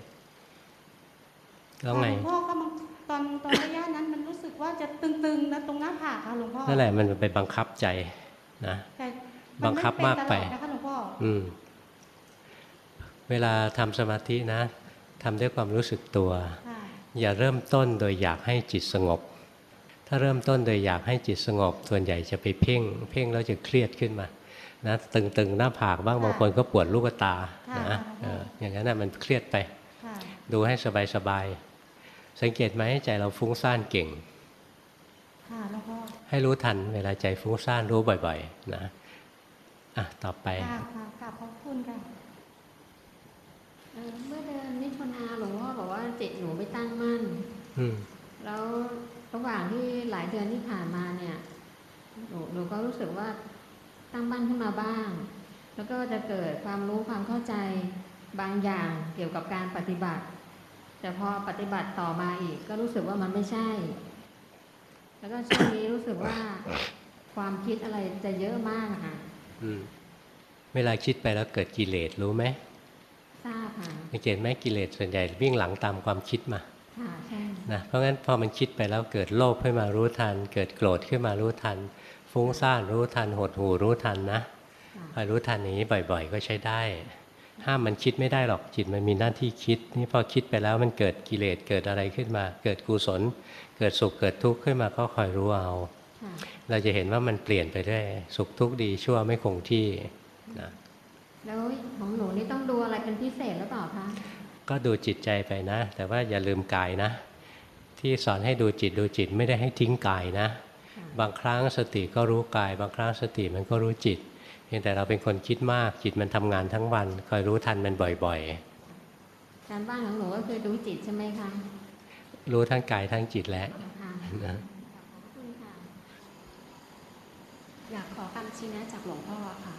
ๆแล้วไงหลวงพ่อก็มันตอนตอนระยะนั้นมันรู้สึกว่าจะตึงๆนะตรงหน้าผากค่ะหลวงพ่อนั่นแหละมันไปบังคับใจนะแต่บังคับมากไปนม่เป็นตลอดนะคะหลวงพ่ออืมเวลาทำสมาธินะ ทำด้วยความรู้สึกตัวค่ะอย่าเริ่มต้นโดยอยากให้จิตสงบ ถ้าเริ่มต้นโดยอยากให้จิตสงบ ส่วนใหญ่จะไปเพ่ง เพ่งแล้วจะเครียดขึ้นมานะตึงๆหน้าผากบ้างบางคนก็ปวดลูกตานะเอออย่างนั้นนะมันเครียดไปค่ะดูให้สบายๆสังเกตไหมใจเราฟุ้งซ่านเก่งค่ะหลวงพ่อให้รู้ทันเวลาใจฟุ้งซ่านรู้บ่อยๆนะอะต่อไปค่ะค่ะกราบขอบคุณค่ะเอ่อเมื่อเดื จิตหนูไม่ตั้งมั่นอืมแล้วระหว่างที่หลายเดือนที่ผ่านมาเนี่ยหนูหนูก็รู้สึกว่าตั้งมั่นขึ้นมาบ้าง แล้วก็จะเกิดความรู้ความเข้าใจบางอย่างเกี่ยวกับการปฏิบัติ แต่พอปฏิบัติต่อมาอีก ก็รู้สึกว่ามันไม่ใช่ แล้วก็ช่วงนี้รู้สึกว่าความคิดอะไรจะเยอะมากอะค่ะอืมเวลาคิดไปแล้วเกิดกิเลสรู้ไหม ทราบค่ะสังเกตไหมกิเลสส่วนใหญ่วิ่งหลังตามความคิดมาค่ะใช่นะเพราะงั้นพอมันคิดไปแล้วเกิดโลภขึ้นมารู้ทัน เกิดโกรธขึ้นมารู้ทัน ฟุ้งซ่านรู้ทันหดหูรู้ทันนะค่ะคอยรู้ทันอย่างนี้บ่อย ๆ ก็ใช้ได้ ห้ามมันคิดไม่ได้หรอกจิตมันมีหน้าที่คิด นี่พอคิดไปแล้วมันเกิดกิเลสเกิดอะไรขึ้นมา เกิดกุศล เกิดสุขเกิดทุกข์ขึ้นมาก็คอยรู้เอาค่ะเราจะเห็นว่ามันเปลี่ยนไปเรื่อยสุขทุกข์ดีชั่วไม่คงที่นะ แล้วของหนูนี่ต้องดูอะไรเป็นพิเศษหรือเปล่าคะก็ดูจิตใจไปนะ แต่ว่าอย่าลืมกายนะ ที่สอนให้ดูจิตดูจิตไม่ได้ให้ทิ้งกายนะค่ะบางครั้งสติก็รู้กาย บางครั้งสติมันก็รู้จิตเพียงแต่เราเป็นคนคิดมากจิตมันทำงานทั้งวันคอยรู้ทันมันบ่อยการบ้านของหนูก็คือดูจิตใช่ไหมคะๆรู้ทั้งกายทั้งจิตแล้วค่ะนะขอบคุณค่ะอยากขอคำชี้แนะจากหลวงพ่อค่ะ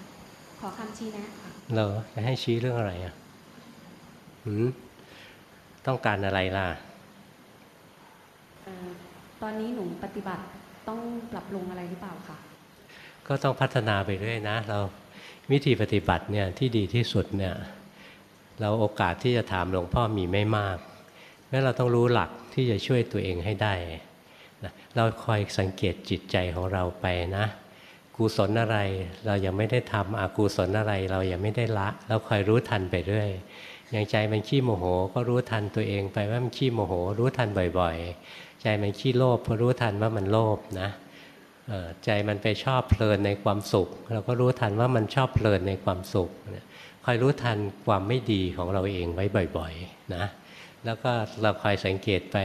ขอคำชี้แนะค่ะ เราจะให้ชี้เรื่องอะไรอะหืมต้องการอะไรล่ะเอ่อตอนนี้หนูปฏิบัติต้องปรับปรุงอะไรหรือเปล่าคะ ก็ต้องพัฒนาไปเรื่อยนะ เราวิธีปฏิบัติเนี่ยที่ดีที่สุดเนี่ยเราโอกาสที่จะถามหลวงพ่อมีไม่มากงั้นเราต้องรู้หลักที่จะช่วยตัวเองให้ได้นะเราคอยสังเกตจิตใจของเราไปนะ กุศลอะไร เรายังไม่ได้ทำอกุศลอะไร เรายังไม่ได้ละเราคอยรู้ทันไปเรื่อยอย่างใจมันขี้โมโหก็รู้ทันตัวเองไปว่ามันขี้โมโห รู้ทันบ่อยๆ ใจมันขี้โลภก็รู้ทันว่ามันโลภนะใจมันไปชอบเพลินในความสุข เราก็รู้ทันว่ามันชอบเพลินในความสุขคอยรู้ทันความไม่ดีของเราเองไว้บ่อยๆนะแล้วก็เราคอยสังเกตไป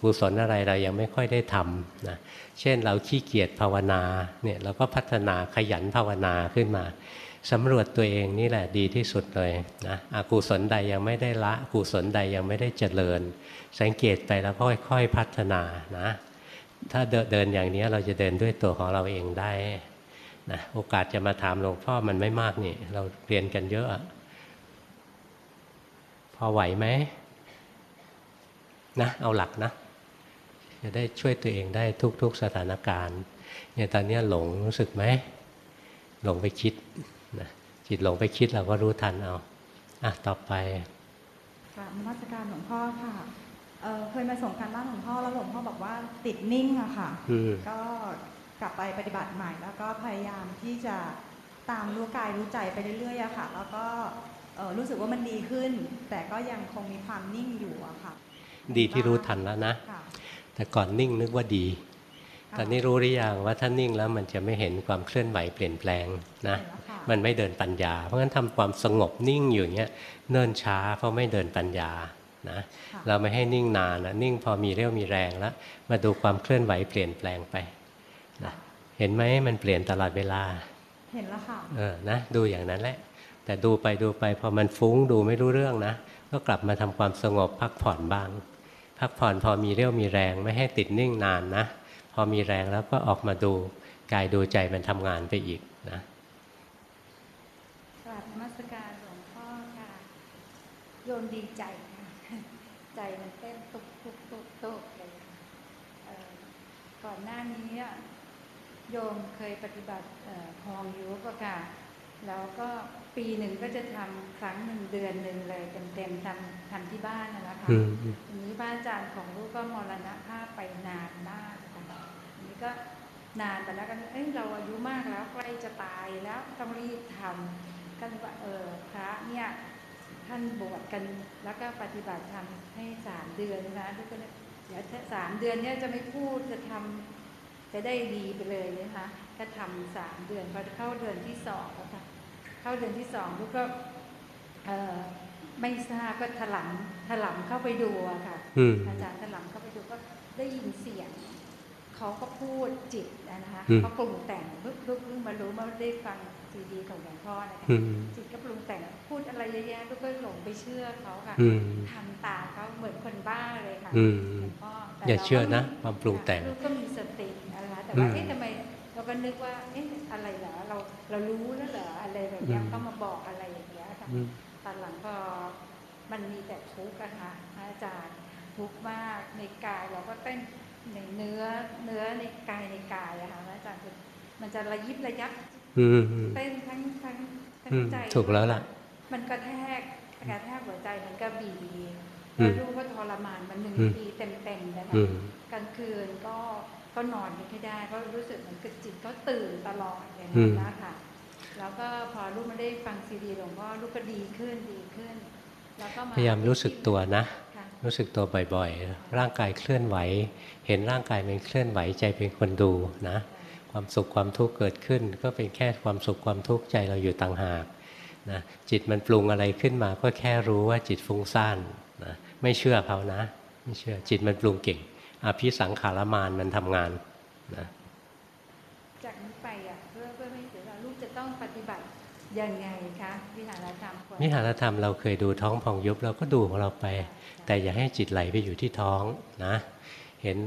กุศลอะไรเรายังไม่ค่อยได้ทำนะ เช่นเราขี้เกียจภาวนาเนี่ยเราก็พัฒนาขยันภาวนาขึ้นมาสำรวจตัวเองนี่แหละดีที่สุดเลยนะอากุศลใดยังไม่ได้ละกุศลใดยังไม่ได้เจริญ สังเกตไปแล้วค่อยๆพัฒนานะถ้าเดินอย่างนี้เราจะเดินด้วยตัวของเราเองได้นะโอกาสจะมาถามหลวงพ่อมันไม่มากนี่ เราเรียนกันเยอะอะพอไหวไหมนะเอาหลักนะ จะได้ช่วยตัวเองได้ทุก ๆสถานการณ์เนี่ยตอนเนี้ยหลงรู้สึกไหมหลงไปคิดนะจิตหลงไปคิดเราก็รู้ทันเอาอะต่อไปกราบนมัสการหลวงพ่อค่ะเอ่อเคยมาส่งการบ้านหลวงพ่อแล้วหลวงพ่อบอกว่าติดนิ่งอะค่ะอืมก็กลับไปปฏิบัติใหม่ แล้วก็พยายามที่จะตามรู้กายรู้ใจไปเรื่อยๆอะค่ะ แล้วก็เอ่อรู้สึกว่ามันดีขึ้น แต่ก็ยังคงมีความนิ่งอยู่อะค่ะ ดีที่รู้ทันแล้วนะค่ะ แต่ก่อนนิ่งนึกว่าดีค่ะตอนนี้รู้หรือยังว่าถ้านิ่งแล้วมันจะไม่เห็นความเคลื่อนไหวเปลี่ยนแปลงนะเห็นแล้วค่ะมันไม่เดินปัญญา เพราะฉะนั้นทำความสงบนิ่งอยู่อย่างเงี้ยเนิ่นช้าเพราะไม่เดินปัญญานะค่ะเราไม่ให้นิ่งนานนะนิ่งพอมีเรี่ยวมีแรงแล้ว มาดูความเคลื่อนไหวเปลี่ยนแปลงไปนะเห็นไหมมันเปลี่ยนตลอดเวลา เห็นแล้วค่ะเออนะดูอย่างนั้นแหละ แต่ดูไปดูไปพอมันฟุ้งดูไม่รู้เรื่องนะ ก็กลับมาทำความสงบพักผ่อนบ้าง พักผ่อนพอมีเรี่ยวมีแรงไม่ให้ติดนิ่งนานนะ พอมีแรงแล้วก็ออกมาดูกายดูใจมันทำงานไปอีกนะกราบนมัสการหลวงพ่อค่ะ โยมดีใจค่ะใจมันเต้นตุกตุกตุกตุกเลยค่ะก่อนหน้านี้โยมเคยปฏิบัติเอ่อคลองยุบอะค่ะ แล้วก็ปีหนึ่งก็จะทำครั้งหนึ่งเดือนหนึ่งเลยเต็มๆทำทำที่บ้านนะนะคะอืมทีนี้บ้านอาจารย์ของลูกก็มรณภาพไปนานมากค่ะทีนี้ก็นานไปแล้วกันเอ้ยเราอายุมากแล้วใกล้จะตายแล้วต้องรีบทำก็เลยว่าเออพระเนี่ยท่านบวชกันแล้วก็ปฏิบัติธรรมให้สามเดือนนะแล้วก็เลยเดี๋ยวถ้าสามเดือนเนี่ยจะไม่พูดจะทำจะได้ดีไปเลยนะคะก็ทำสามเดือนพอเข้าเดือนที่สองแล้วค่ะ เข้าเดือนที่สองลูกก็เออไม่ทราบก็ถลำถลำเข้าไปดูอะค่ะอืมอาจารย์ถลำเข้าไปดูก็ได้ยินเสียงเขาก็พูดจิตนะคะอืมเขาปรุงแต่งเพิ่งเพิ่งเพิ่งมารู้เมื่อได้ฟังซีดีของหลวงพ่อนะคะอืมจิตก็ปรุงแต่งพูดอะไรเยอะแยะลูกก็หลงไปเชื่อเขาค่ะอืมทำตามเขาเหมือนคนบ้าเลยค่ะอืมหลวงพ่อแต่อย่าเชื่อนะรก็ความปรุงแต่งลูกก็มีสตินะคะแต่ว่าอืมเอ๊ะทำไม เราก็นึกว่าเอ๊ะอะไรเหรอเราเรารู้แล้วเหรออะไรแบบเนี้ยอืมเขามาบอกอะไรอย่างเงี้ยค่ะอืมตอนหลังพอมันมีแต่ทุกข์อะค่ะอาจารย์ทุกข์มากในกายเราก็เต้นในเนื้อเนื้อในกายในกายอะค่ะอาจารย์คือมันจะระยิบระยับอืมอืมเต้นทั้งทั้งทั้งอืมใจถูกแล้วล่ะ มันกระแทกกระแทกหัวใจมันก็บีบอืมแล้วรู้ว่าทรมานมันหนึ่งอืมปีเต็มๆนะคะอืมกลางคืนก็ ก็นอนไม่ค่อยได้เพราะรู้สึกเหมือนกับจิตก็ตื่นตลอดอย่างอืนั้มนนะคะแล้วก็พอลูกไม่ได้ฟังซีดีหลวงพ่อลูกก็ดีขึ้นดีขึ้น แล้วก็มาพยายามรู้สึกตัวนะค่ะรู้สึกตัวบ่อยๆ ร่างกายเคลื่อนไหว เห็นร่างกายมันเคลื่อนไหวใจเป็นคนดูนะ ความสุขความทุกข์เกิดขึ้น ก็เป็นแค่ความสุขความทุกข์ใจเราอยู่ต่างหากนะจิตมันปรุงอะไรขึ้นมาก็แค่รู้ว่าจิตฟุ้งซ่านนะไม่เชื่อเขานะ ไม่เชื่อจิตมันปรุงเก่ง อภิสังขารมานมันทำงานนะจากนี้ไปอะเพื่อเพื่อไม่เสียเวลาลูกจะต้องปฏิบัติยังไงคะวิหารธรรมควรนิหารธรรมเราเคยดูท้องพองยุบเราก็ดูของเราไป แต่อย่าให้จิตไหลไปอยู่ที่ท้องนะ เห็น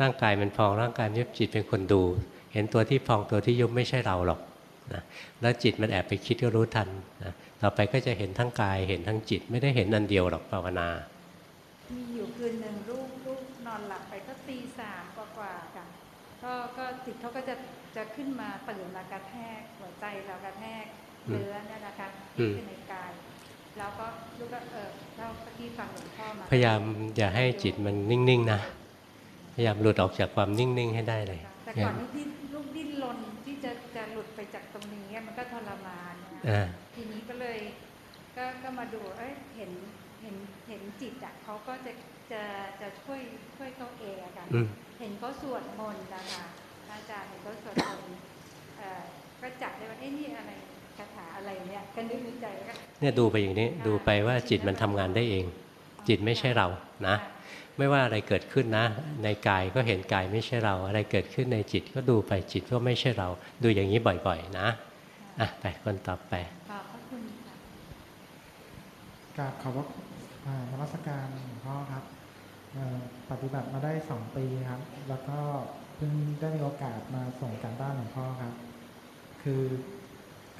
ร่างกายมันพองร่างกายมันยุบจิตเป็นคนดู เห็นตัวที่พองตัวที่ยุบไม่ใช่เราหรอกนะแล้วจิตมันแอบไปคิดก็รู้ทันนะต่อไปก็จะเห็นทั้งกายเห็นทั้งจิตไม่ได้เห็นอันเดียวหรอกภาวนา มีอยู่คืนหนึ่งลูกลูกนอนหลับไปก็ตีสามกว่าๆค่ะก็ก็ จิตเขาก็จะจะขึ้นมาตื่นมากระแทกหัวใจเรากระแทกอืมเนื้อเนี่ยนะคะอืมขึ้นในกายแล้วก็ลูกก็เออเราเมื่อกี้ฟังหลวงพ่อมาพยายามอย่าให้จิตมันนิ่งๆนะพยายามหลุดออกจากความนิ่งๆให้ได้เลย แต่ก่อนที่ลูกดิ้นรนที่จะจะหลุดไปจากตรงนี้มันก็ทรมานนะคะอ่าทีนี้ก็เลยก็ก็มาดูเอ้ยเห็นเห็นเห็นจิตอะเขาก็จะจะจะช่วยช่วยเขาเองอะค่ะอืมเห็นเขาสวดมนต์นะคะ อาจารย์เห็นเขาสวดมนต์เอ่อก็จับได้ว่าเอ้ยนี่อะไรคาถาอะไรเนี่ยก็นึกในใจแล้วก็เนี่ยดูไปอย่างนี้ดูไปว่าจิตมันทำงานได้เอง จิตไม่ใช่เรานะ ไม่ว่าอะไรเกิดขึ้นนะ ในกายก็เห็นกายไม่ใช่เรา อะไรเกิดขึ้นในจิตก็ดูไปจิตก็ไม่ใช่เรา ดูอย่างนี้บ่อยๆ นะอะไปคนต่อไปขอบพระคุณค่ะกราบขอบพระอ่านมัสการหลวงพ่อครับเอ่อปฏิบัติมาได้สองปีครับ แล้วก็ เพิ่งได้มีโอกาสมาส่งการบ้านหลวงพ่อครับ คือ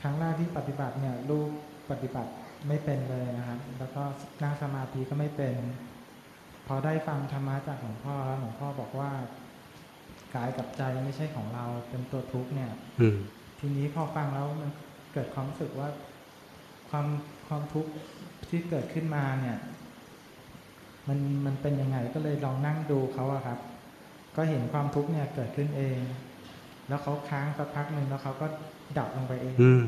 ครั้งแรกที่ปฏิบัติเนี่ยลูกปฏิบัติไม่เป็นเลยนะครับ แล้วก็นั่งสมาธิก็ไม่เป็น พอได้ฟังธรรมะจากหลวงพ่อแล้วหลวงพ่อบอกว่ากายกับใจไม่ใช่ของเราเป็นตัวทุกข์เนี่ย อืมทีนี้พอฟังแล้วมันเกิดความรู้สึกว่าความความทุกข์ที่เกิดขึ้นมาเนี่ย มันมันเป็นยังไงก็เลยลองนั่งดูเขาอะครับ ก็เห็นความทุกข์เนี่ยเกิดขึ้นเอง แล้วเขาค้างสักพักหนึ่งแล้วเขาก็ดับลงไปเองอืม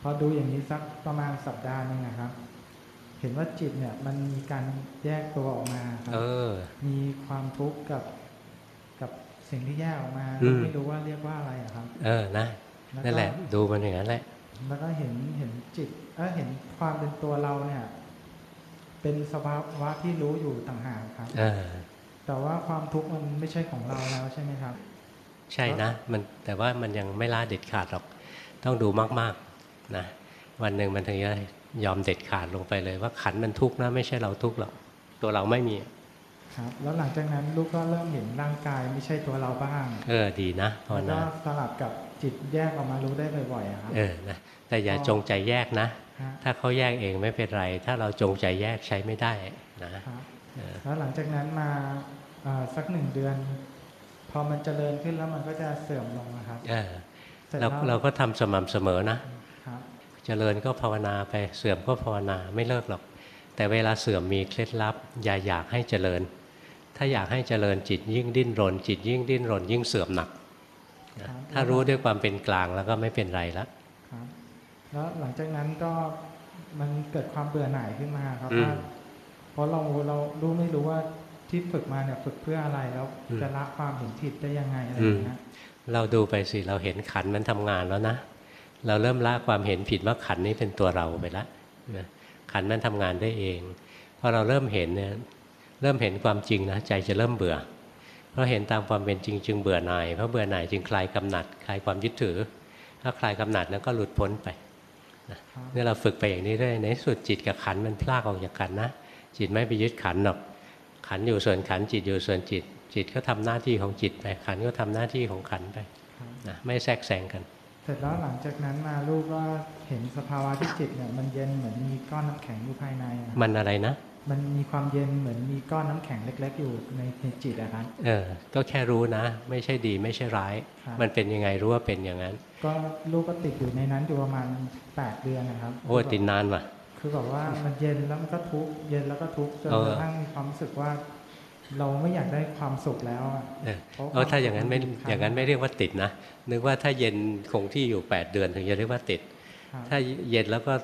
ทพอดูอย่างนี้สักประมาณสัปดาห์หนึงนะครับ เห็นว่าจิตเนี่ย มันมีการแยกตัวออกมาครัเอบอมีความทุกข์กับกับสิ่งที่แยกออกมาอืมไม่รู้ว่าเรียกว่าอะไรอะครับ เออนะแล้วก็นั่นแหละ ดูมันอย่างนั้นแหละ แล้วก็เห็นเห็นจิตเออเห็นความเป็นตัวเราเนี่ย เป็นสภาวะที่รู้อยู่ต่างหากครับเออ แต่ว่าความทุกข์มันไม่ใช่ของเราแล้วใช่ไหมครับ ใช่นะ มันแต่ว่ามันยังไม่ละเด็ดขาดหรอก ต้องดูมากๆนะวันหนึ่งมันถึงจะยอมเด็ดขาดลงไปเลย ว่าขันมันทุกข์นะไม่ใช่เราทุกข์หรอกตัวเราไม่มีครับแล้วหลังจากนั้นลูกก็เริ่มเห็นร่างกายไม่ใช่ตัวเราบ้าง เออดีนะภาวแล้วนาก็สลับกับจิตแยกออกมารู้ได้บ่อยๆอะครับเออนะแต่อย่าจงใจแยกนะฮะถ้าเขาแยกเองไม่เป็นไร ถ้าเราจงใจแยกใช้ไม่ได้นะครับเออ แล้วหลังจากนั้นมาเอ่อสักหนึ่งเดือน พอมันเจริญขึ้นแล้วมันก็จะเสื่อมลงนะครับเออเสร็จเราแล้วเราก็ทำสม่ำเสมอนะครับเจริญก็ภาวนาไปเสื่อมก็ภาวนาไม่เลิกหรอก แต่เวลาเสื่อมมีเคล็ดลับ อย่าอยากให้เจริญ ถ้าอยากให้เจริญจิตยิ่งดิ้นรน จิตยิ่งดิ้นรน ยิ่งเสื่อมหนักนะครับถ้ารู้ด้วยความเป็นกลางแล้วก็ไม่เป็นไรละครับแล้วหลังจากนั้นก็มันเกิดความเบื่อหน่ายขึ้นมาครับอืมว่า เพราะเราเรารู้ไม่รู้ว่าที่ฝึกมาเนี่ยฝึกเพื่ออะไรแล้วอืมจะละความเห็นผิดได้ยังไงอะไรอย่างเงี้ยเราดูไปสิเราเห็นขันมันทำงานแล้วนะ เราเริ่มละความเห็นผิดว่าขันนี้เป็นตัวเราไปแล้วนะขันมันทำงานได้เองพอเราเริ่มเห็นเนี่ยเริ่มเห็นความจริงนะใจจะเริ่มเบื่อ เพราะเห็นตามความเป็นจริงจึงเบื่อหน่ายเพราะเบื่อหน่ายจึงคลายกำหนัดคลายความยึดถือ ถ้าคลายกำหนัดนั้นก็หลุดพ้นไปนะครับเนี่ยเราฝึกไปอย่างนี้เรื่อยในที่สุดจิตกับขันมันพลากออกจากกันนะ จิตไม่ไปยึดขันหรอกขันอยู่ส่วนขันจิตอยู่ส่วนจิต จิตก็ทำหน้าที่ของจิตไปขันก็ทำหน้าที่ของขันไปครับนะไม่แทรกแซงกันเสร็จแล้วหลังจากนั้นมาลูกก็เห็นสภาวะที่จิตเนี่ยมันเย็นเหมือนมีก้อนน้ำแข็งอยู่ภายในอะมันอะไรนะ มันมีความเย็นเหมือนมีก้อนน้ำแข็งเล็ก ๆ อยู่ในในจิตอะครับเออ ก็แค่รู้นะ ไม่ใช่ดีไม่ใช่ร้ายครับมันเป็นยังไงรู้ว่าเป็นอย่างนั้น ก็ลูกก็ติดอยู่ในนั้นอยู่ประมาณ8เดือนนะครับ โอ้ติดนานว่ะ คือแบบว่ามันเย็นแล้วมันก็ทุกข์เย็นแล้วก็ทุกข์จนเออกระทั่งมีความรู้สึกว่า เราไม่อยากได้ความสุขแล้วอะเออเพราะเออถ้าอย่างนั้นไม่ความสุขมันอย่างนั้นไม่เรียกว่าติดนะนึกว่าถ้าเย็นคงที่อยู่8เดือนถึงจะเรียกว่าติดครับถ้าเย็นแล้วก็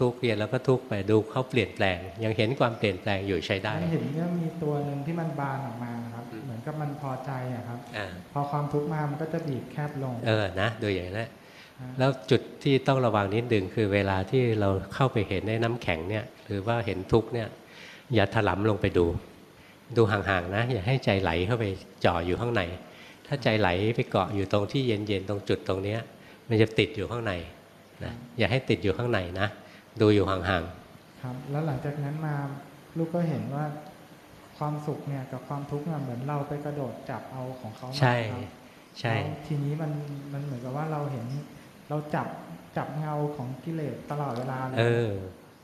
ทุกข์เย็นแล้วก็ทุกข์ไปดูเขาเปลี่ยนแปลง ยังเห็นความเปลี่ยนแปลงอยู่ใช้ได้แล้วเห็นว่ามีตัวหนึ่งที่มันบานออกมาครับอืมเหมือนกับมันพอใจอะครับอ่าพอความทุกข์มามันก็จะบีบแคบลง เออนะดูอย่างนั้นฮะ แล้วจุดที่ต้องระวังนิดหนึ่งคือเวลาที่เราเข้าไปเห็นในน้ำแข็งเนี่ยหรือว่าเห็นทุกข์เนี่ยอย่าถลำลงไปดู ดูห่างๆนะ อย่าให้ใจไหลเข้าไปจ่ออยู่ข้างใน ถ้าใจไหลไปเกาะอยู่ตรงที่เย็นๆตรงจุดตรงเนี้ยมันจะติดอยู่ข้างในนะอย่าให้ติดอยู่ข้างในนะ ดูอยู่ห่างครับแล้วหลังจากนั้นมาลูกก็เห็นว่าความสุขเนี่ยกับความทุกข์เนี่ยเหมือนเราไปกระโดดจับเอาของเขาๆมาใช่ครับใช่แล้วทีนี้มันมันเหมือนกับว่าเราเห็น เราจับจับเงาของกิเลสตลอดเวลาเลยเออ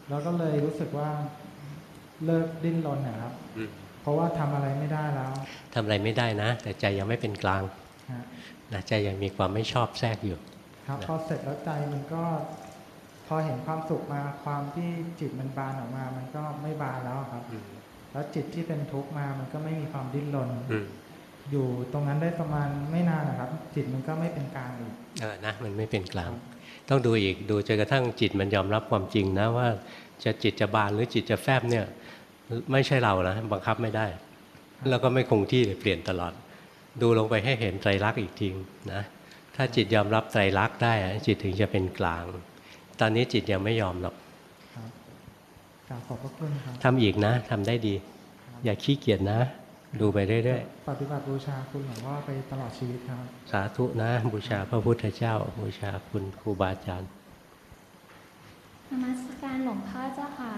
แล้วก็เลยรู้สึกว่าเลิกดิ้นรนนะครับอืมเพราะว่าทำอะไรไม่ได้แล้วทำอะไรไม่ได้นะ แต่ใจยังไม่เป็นกลางฮะนะใจยังมีความไม่ชอบแทรกอยู่ ครับนะพอเสร็จแล้วใจมันก็ พอเห็นความสุขมาความที่จิตมันบานออกมา มันก็ไม่บานแล้วครับอืมแล้วจิตที่เป็นทุกข์มามันก็ไม่มีความดิ้นรน อืมอยู่ตรงนั้นได้ประมาณไม่นานนะครับ จิตมันก็ไม่เป็นกลางอีกเออนะมันไม่เป็นกลาง ต้องดูอีกดูจนกระทั่งจิตมันยอมรับความจริงนะว่าจะจิตจะบานหรือจิตจะแฟบเนี่ย ไม่ใช่เรานะบังคับไม่ได้ แล้วก็ไม่คงที่เลยเปลี่ยนตลอด ดูลงไปให้เห็นไตรลักษณ์อีกทีนะถ้าจิตยอมรับไตรลักษณ์ได้อะจิตถึงจะเป็นกลาง ตอนนี้จิตยังไม่ยอมหรอกครับกราบขอบพระคุณครับทำอีกนะทำได้ดี อย่าขี้เกียจนะ ดูไปเรื่อยปฏิบัติบูชาคุณหลวงพ่อไปตลอดชีวิตครับๆสาธุนะ บูชาพระพุทธเจ้า บูชาคุณครูบาอาจารย์นมัสการหลวงพ่อเจ้าค่ะ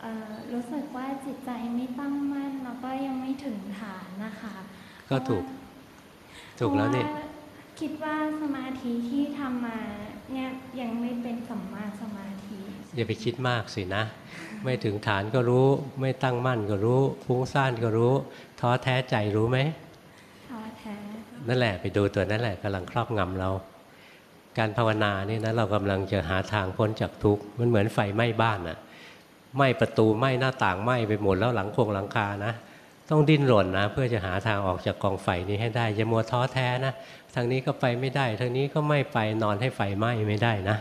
เอ่อรู้สึกว่าจิตใจไม่ตั้งมั่นแล้วก็ยังไม่ถึงฐานนะคะ ก็ถูก ถูกแล้วนี่เพราะาคิดว่าสมาธิที่ทำมาเนี่ยยังไม่เป็นสัมมาสมาธิ อย่าไปคิดมากสินะ ไม่ถึงฐานก็รู้ ไม่ตั้งมั่นก็รู้ฟุ้งซ่านก็รู้ ท้อแท้ใจรู้ไหมท้อแท้นั่นแหละไปดูตัวนั่นแหละกำลังครอบงำเรา การภาวนานี่นะเรากำลังจะหาทางพ้นจากทุกข์มันเหมือนไฟไหม้บ้านอะไหม้ประตูไหม้หน้าต่างไหม้ไปหมดแล้วหลังคงหลังคานะต้องดิ้นรนนะ เพื่อจะหาทางออกจากกองไฟนี้ให้ได้อย่ามัวท้อแท้นะทางนี้ก็ไปไม่ได้ ทางนี้ก็ไม่ไปนอนให้ไฟไหม้ไม่ได้นะ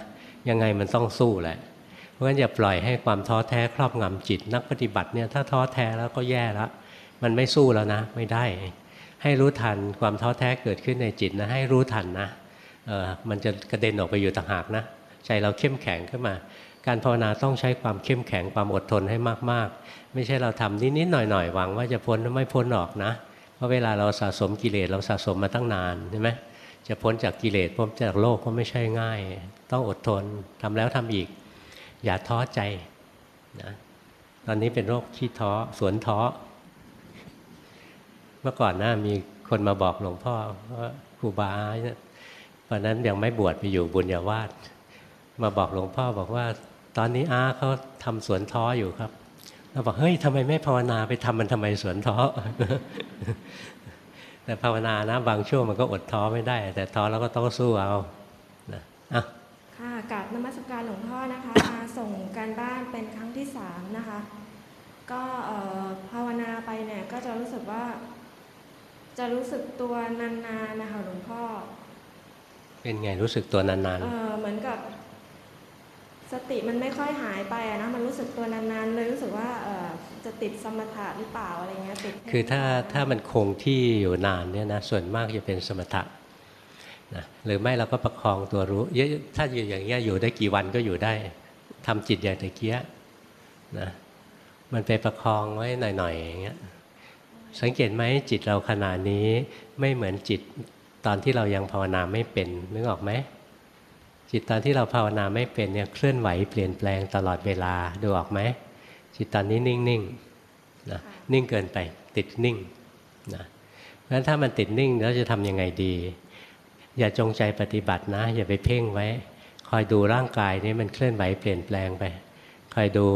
ยังไงมันต้องสู้แหละเพ ราะฉะนั้นอย่าปล่อยให้ความท้อแท้ครอบงำจิต นักปฏิบัติเนี่ยถ้าท้อแท้แล้วก็แย่แล้วมันไม่สู้แล้วนะ ไม่ได้ ให้รู้ทันความท้อแท้เกิดขึ้นในจิตนะ ให้รู้ทันนะเออมันจะกระเด็นออกไปอยู่ต่างหากนะใจเราเข้มแข็งขึ้นมา การภาวนาต้องใช้ความเข้มแข็งความอดทนให้มากๆ ไม่ใช่เราทำนิดๆหน่อยๆหวังว่าจะพ้นไม่พ้นออกนะเพราะเวลาเราสะสมกิเลสเราสะสมมาตั้งนานใช่ไหมจะพ้นจากกิเลสพ้นจากโลกก็ไม่ใช่ง่าย ต้องอดทนทำแล้วทำอีก อย่าท้อใจนะตอนนี้เป็นโรคขี้ท้อสวนท้อ เมื่อก่อนนะมีคนมาบอกหลวงพ่อว่าครูบาเนี่ยตอนนั้นยังไม่บวชไปอยู่บุญญาวาสมาบอกหลวงพ่อบอกว่า ตอนนี้อาเขาทำสวนท้ออยู่ครับเราบอกเฮ้ยทำไมไม่ภาวนาไปทำมันทำไมสวนท้อแต่ภาวนานะ บางช่วงมันก็อดท้อไม่ได้ แต่ท้อแล้วก็ต้องสู้เอานะอะ กราบนมัสการหลวงพ่อนะคะมาส่งการบ้านเป็นครั้งที่สามนะคะ ก็เอ่อภาวนาไปเนี่ยก็จะรู้สึกว่า จะรู้สึกตัวนานๆนะคะหลวงพ่อ เป็นไงรู้สึกตัวนานเออเหมือนกับ สติมันไม่ค่อยหายไปอะนะมันรู้สึกตัวนานๆเลยรู้สึกว่าเออจะติดสมถะหรือเปล่าอะไรเงี้ยติดๆคือถ้าถ้ามันคงที่อยู่นานเนี่ยนะส่วนมากจะเป็นสมถะ นะหรือไม่เราก็ประคองตัวรู้เยอะถ้าอยู่อย่างเงี้ยอยู่ได้กี่วันก็อยู่ได้ทำจิตอย่างตะเกียะนะมันไปประคองไว้หน่อยๆอย่างเงี้ยสังเกตไหมจิตเราขณะนี้ไม่เหมือนจิตตอนที่เรายังภาวนาไม่เป็นนึกออกไหมจิตตอนที่เราภาวนาไม่เป็นเนี่ยเคลื่อนไหวเปลี่ยนแปลงตลอดเวลาดูออกไหมจิตตอนนี้นิ่งๆนะนิ่งเกินไปติดนิ่งนะเพราะฉะนั้นถ้ามันติดนิ่งแล้วจะทำยังไงดี อย่าจงใจปฏิบัตินะ อย่าไปเพ่งไว้ คอยดูร่างกายนี้มันเคลื่อนไหวเปลี่ยนแปลงไป คอยดู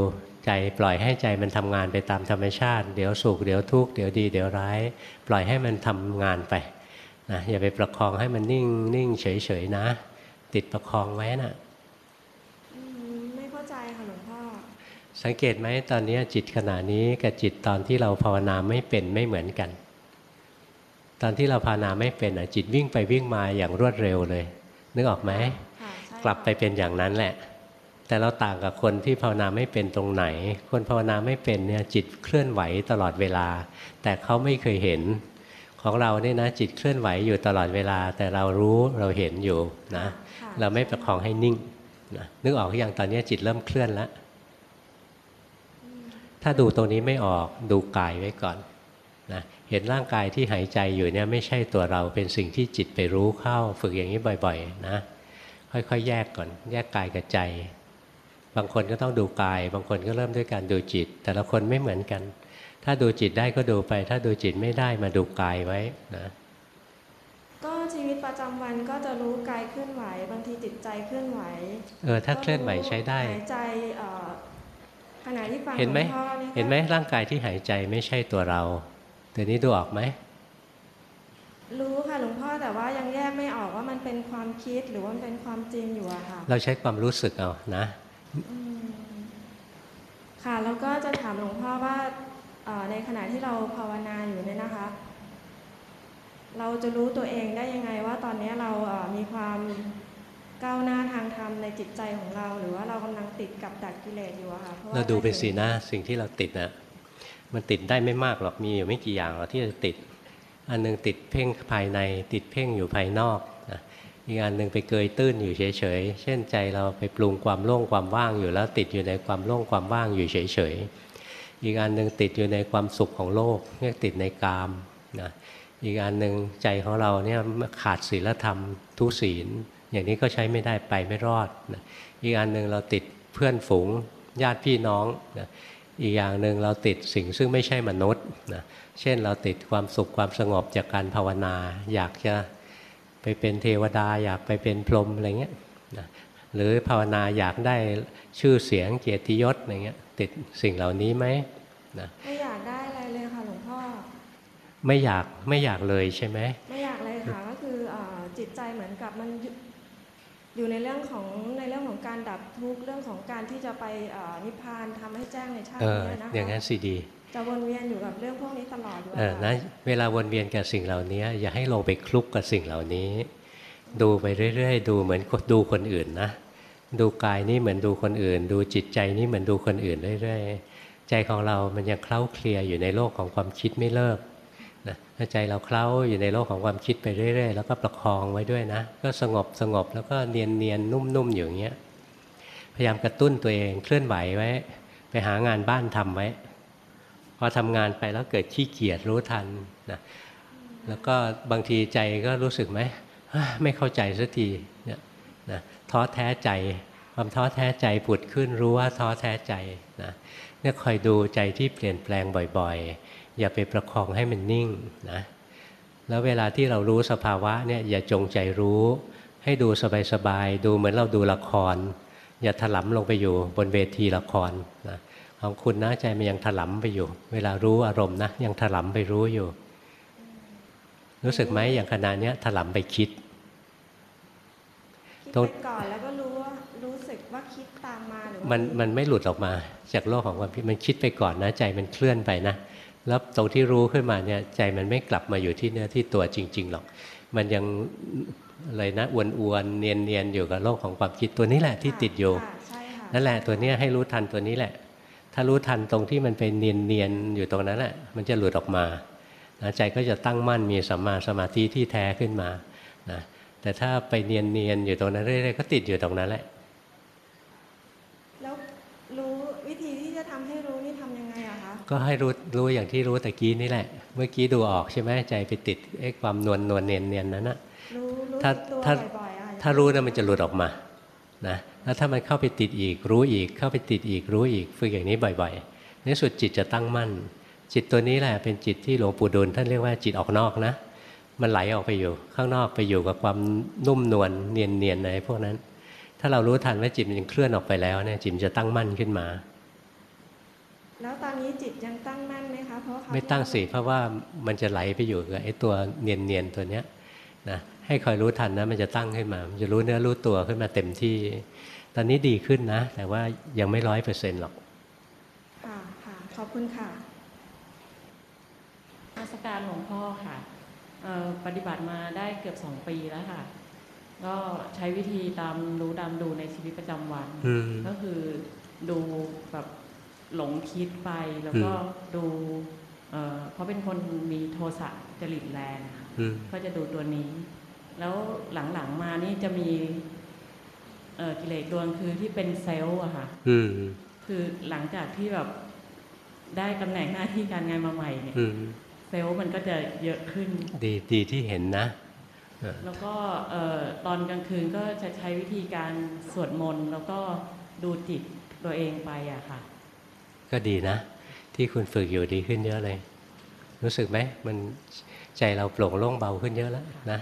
ใจปล่อยให้ใจมันทำงานไปตามธรรมชาติ เดี๋ยวสุขเดี๋ยวทุกข์เดี๋ยวดีเดี๋ยวร้าย ปล่อยให้มันทำงานไปนะอย่าไปประคองให้มันนิ่งนิ่งเฉยเฉยๆนะ ติดประคองไว้นะอืมไม่เข้าใจค่ะหลวงพ่อสังเกตไหมตอนนี้จิตขณะนี้กับจิตตอนที่เราภาวนาไม่เป็นไม่เหมือนกัน ตอนที่เราภาวนาไม่เป็นอะจิตวิ่งไปวิ่งมาอย่างรวดเร็วเลย นึกออกไหมค่ะใช่กลับไปเป็นอย่างนั้นแหละ แต่เราต่างกับคนที่ภาวนาไม่เป็นตรงไหน คนภาวนาไม่เป็นเนี่ยจิตเคลื่อนไหวตลอดเวลา แต่เขาไม่เคยเห็น ของเราเนี่ยนะจิตเคลื่อนไหวอยู่ตลอดเวลา แต่เรารู้เราเห็นอยู่นะค่ะเราไม่ประคองให้นิ่งนะนึกออกหรือยังตอนนี้จิตเริ่มเคลื่อนแล้วถ้าดูตรงนี้ไม่ออกดูกายไว้ก่อนนะ เห็นร่างกายที่หายใจอยู่เนี่ยไม่ใช่ตัวเราเป็นสิ่งที่จิตไปรู้เข้า ฝึกอย่างนี้บ่อยๆ นะ ค่อยๆ แยกก่อน แยกกายกับใจ บางคนก็ต้องดูกาย บางคนก็เริ่มด้วยการดูจิต แต่ละคนไม่เหมือนกัน ถ้าดูจิตได้ก็ดูไป ถ้าดูจิตไม่ได้มาดูกายไว้นะก็ชีวิตประจำวันก็จะรู้กายเคลื่อนไหว บางทีจิตใจเคลื่อนไหวเออถ้าเคลื่อนไหวใช้ได้หายใจเอ่อขณะที่ฟังเห็นไหมลวงพ่อนี่ก็เห็นไหมร่างกายที่หายใจไม่ใช่ตัวเรา เดี๋ยวนี้ดูออกไหม รู้ค่ะหลวงพ่อแต่ว่ายังแยกไม่ออกว่ามันเป็นความคิดหรือว่ามันเป็นความจริงอยู่อะค่ะ เราใช้ความรู้สึกเอานะอืมค่ะแล้วก็จะถามหลวงพ่อว่าเอ่อในขณะที่เราภาวนาอยู่เนี่ยนะคะ เราจะรู้ตัวเองได้ยังไงว่าตอนนี้เราเอ่อมีความก้าวหน้าทางธรรมในจิตใจของเรา หรือว่าเรากำลังติดกับดักกิเลสอยู่อะค่ะพะว่เราดูไปสินะสิ่งที่เราติดนะ มันติดได้ไม่มากหรอกมีอยู่ไม่กี่อย่างหรอกที่จะติด อันหนึงติดเพ่งภายในติดเพ่งอยู่ภายนอกนะอีกอันหนึ่งไปเกยตื้นอยู่เฉยๆ เช่นใจเราไปปรุงความโล่งความว่างอยู่แล้วติดอยู่ในความโล่งความว่างอยู่เฉยๆ อีกอันหนึ่งติดอยู่ในความสุขของโลกเรียกติดในกามนะอีกอันหนึ่งใจของเราเนี่ยขาดศีลธรรมทุศีล อย่างนี้ก็ใช้ไม่ได้ไปไม่รอดนะอีกอันหนึ่งเราติดเพื่อนฝูงญาติพี่น้องนะ อีกอย่างหนึ่งเราติดสิ่งซึ่งไม่ใช่มนุษย์นะเช่นเราติดความสุขความสงบจากการภาวนา อยากจะไปเป็นเทวดา อยากไปเป็นพรหมอะไรเงี้ยนะหรือภาวนาอยากได้ชื่อเสียงเกียรติยศอะไรเงี้ยติดสิ่งเหล่านี้ไหมนะไม่อยากได้อะไรเลยค่ะหลวงพ่อ ไม่อยากไม่อยากเลยใช่ไหมไม่อยากเลยค่ะก็คือเอ่อจิตใจเหมือนกับมัน อยู่อยู่ในเรื่องของในเรื่องของการดับทุกข์เรื่องของการที่จะไปเอ่อนิพพานทำให้แจ้งในชาติเออนี้นะคะอย่างนั้นสิดี จะวนเวียนอยู่กับเรื่องพวกนี้ตลอดอยู่เออค่ะนะเวลาวนเวียนกับสิ่งเหล่านี้ อย่าให้ลงไปคลุกกับสิ่งเหล่านี้ ดูไปเรื่อยๆ ดูเหมือนดูคนอื่นนะ ดูกายนี่เหมือนดูคนอื่น ดูจิตใจนี่เหมือนดูคนอื่นเรื่อยๆ ใจของเรามันยังเคล้าเคลียอยู่ในโลกของความคิดไม่เลิก ใจเราเคล้าอยู่ในโลกของความคิดไปเรื่อย ๆ แล้วก็ประคองไว้ด้วยนะ ก็สงบสงบแล้วก็เนียนเนียนนุ่มๆอยู่อย่างเงี้ยพยายามกระตุ้นตัวเองเคลื่อนไหวไว้ ไปหางานบ้านทำไว้พอทำงานไปแล้วเกิดขี้เกียจรู้ทันนะแล้วก็บางทีใจก็รู้สึกไหมไม่เข้าใจสักทีเนี่ยนะท้อแท้ใจความท้อแท้ใจผุดขึ้นรู้ว่าท้อแท้ใจนะเนี่ยคอยดูใจที่เปลี่ยนแปลงบ่อยๆ อย่าไปประคองให้มันนิ่งนะแล้วเวลาที่เรารู้สภาวะเนี่ยอย่าจงใจรู้ ให้ดูสบายๆดูเหมือนเราดูละคร อย่าถลำลงไปอยู่บนเวทีละครนะของคุณนะใจมันยังถลำไปอยู่ เวลารู้อารมณ์นะยังถลำไปรู้อยู่ รู้สึกไหมอย่างขณะเนี้ยถลำไปคิดคิดตรงไปก่อนแล้วก็รู้ว่ารู้สึกว่าคิดตามมาหรือว่ามันมันไม่หลุดออกมา จากโลกของความคิดมันคิดไปก่อนนะใจมันเคลื่อนไปนะ แล้วตรงที่รู้ขึ้นมาเนี่ยใจมันไม่กลับมาอยู่ที่เนื้อที่ตัวจริง ๆ หรอก มันยังอะไรนะอวนอวนๆเนียนเนียนๆอยู่กับโลกของความคิดตัวนี้แหละที่ติดอยู่ค่ะใช่ค่ะนั่นแหละตัวเนี้ยให้รู้ทันตัวนี้แหละ ถ้ารู้ทันตรงที่มันเป็นเนียนเนียนๆอยู่ตรงนั้นแหละมันจะหลุดออกมานะใจก็จะตั้งมั่นมีสัมมาสมาธิที่แท้ขึ้นมานะแต่ถ้าไปเนียนเนียนๆอยู่ตรงนั้นเรื่อยๆก็ติดอยู่ตรงนั้นแหละ แล้วรู้วิธีที่จะทำให้รู้นี่ทำยังไงอะคะ ก็ให้รู้รู้อย่างที่รู้ตะกี้นี่แหละ เมื่อกี้ดูออกใช่ไหมใจไปติดไอ้ความนวลนวลเนียนเนียนนั้นนะรู้รู้ถ้าสึกตัวถ้าบ่อยๆอะถ้ารู้นะมันจะหลุดออกมานะแล้วถ้ามันเข้าไปติดอีกรู้อีกเข้าไปติดอีกรู้อีกฝึกอย่างนี้บ่อยๆในสุดจิตจะตั้งมั่น จิตตัวนี้แหละเป็นจิตที่หลวงปู่ดูลท่านเรียกว่าจิตออกนอกนะ มันไหลออกไปอยู่ ข้างนอกไปอยู่กับความนุ่มนวลเนียนเนียนๆอะไรพวกนั้น ถ้าเรารู้ทันว่าจิตมันยังเคลื่อนออกไปแล้วเนี่ยจิตมันจะตั้งมั่นขึ้นมา แล้วตอนนี้จิตยังตั้งมั่นไหมคะเพราะเขาวไม่ตั้งสิเพราะว่ามันจะไหลไปอยู่กับไอ้ตัวเนียนๆตัวเนี้ยนะให้คอยรู้ทันนะมันจะตั้งขึ้นมา มันจะรู้เนื้อรู้ตัวขึ้นมาเต็มที่ ตอนนี้ดีขึ้นนะ แต่ว่ายังไม่ร้อยเปอร์เซ็นต์หรอกค่ะค่ะขอบคุณค่ะนมัสการหลวงพ่อค่ะเอ่อปฏิบัติมาได้เกือบสองปีแล้วค่ะ ก็ใช้วิธีตามรู้ตามดูในชีวิตประจำวันอืมก็คือดูแบบ หลงคิดไปแล้วก็อืมดูเอ่อเพราะเป็นคนมีโทสะจริตแรงค่ะอืมก็จะดูตัวนี้ แล้วหลังๆมานี่จะมีเอ่อกิเลสดวงคือที่เป็นเซลล์อะค่ะอืมคือหลังจากที่แบบได้ตำแหน่งหน้าที่การงานมาใหม่เนี่ยอืมเซลล์มันก็จะเยอะขึ้น ดีดีที่เห็นนะเออแล้วก็เอ่อตอนกลางคืนก็จะใช้วิธีการสวดมนต์แล้วก็ดูจิตตัวเองไปอะค่ะ ก็ดีนะ ที่คุณฝึกอยู่ดีขึ้นเยอะเลย รู้สึกไหมมันใจเราโปร่งโล่งเบาขึ้นเยอะแล้วนะ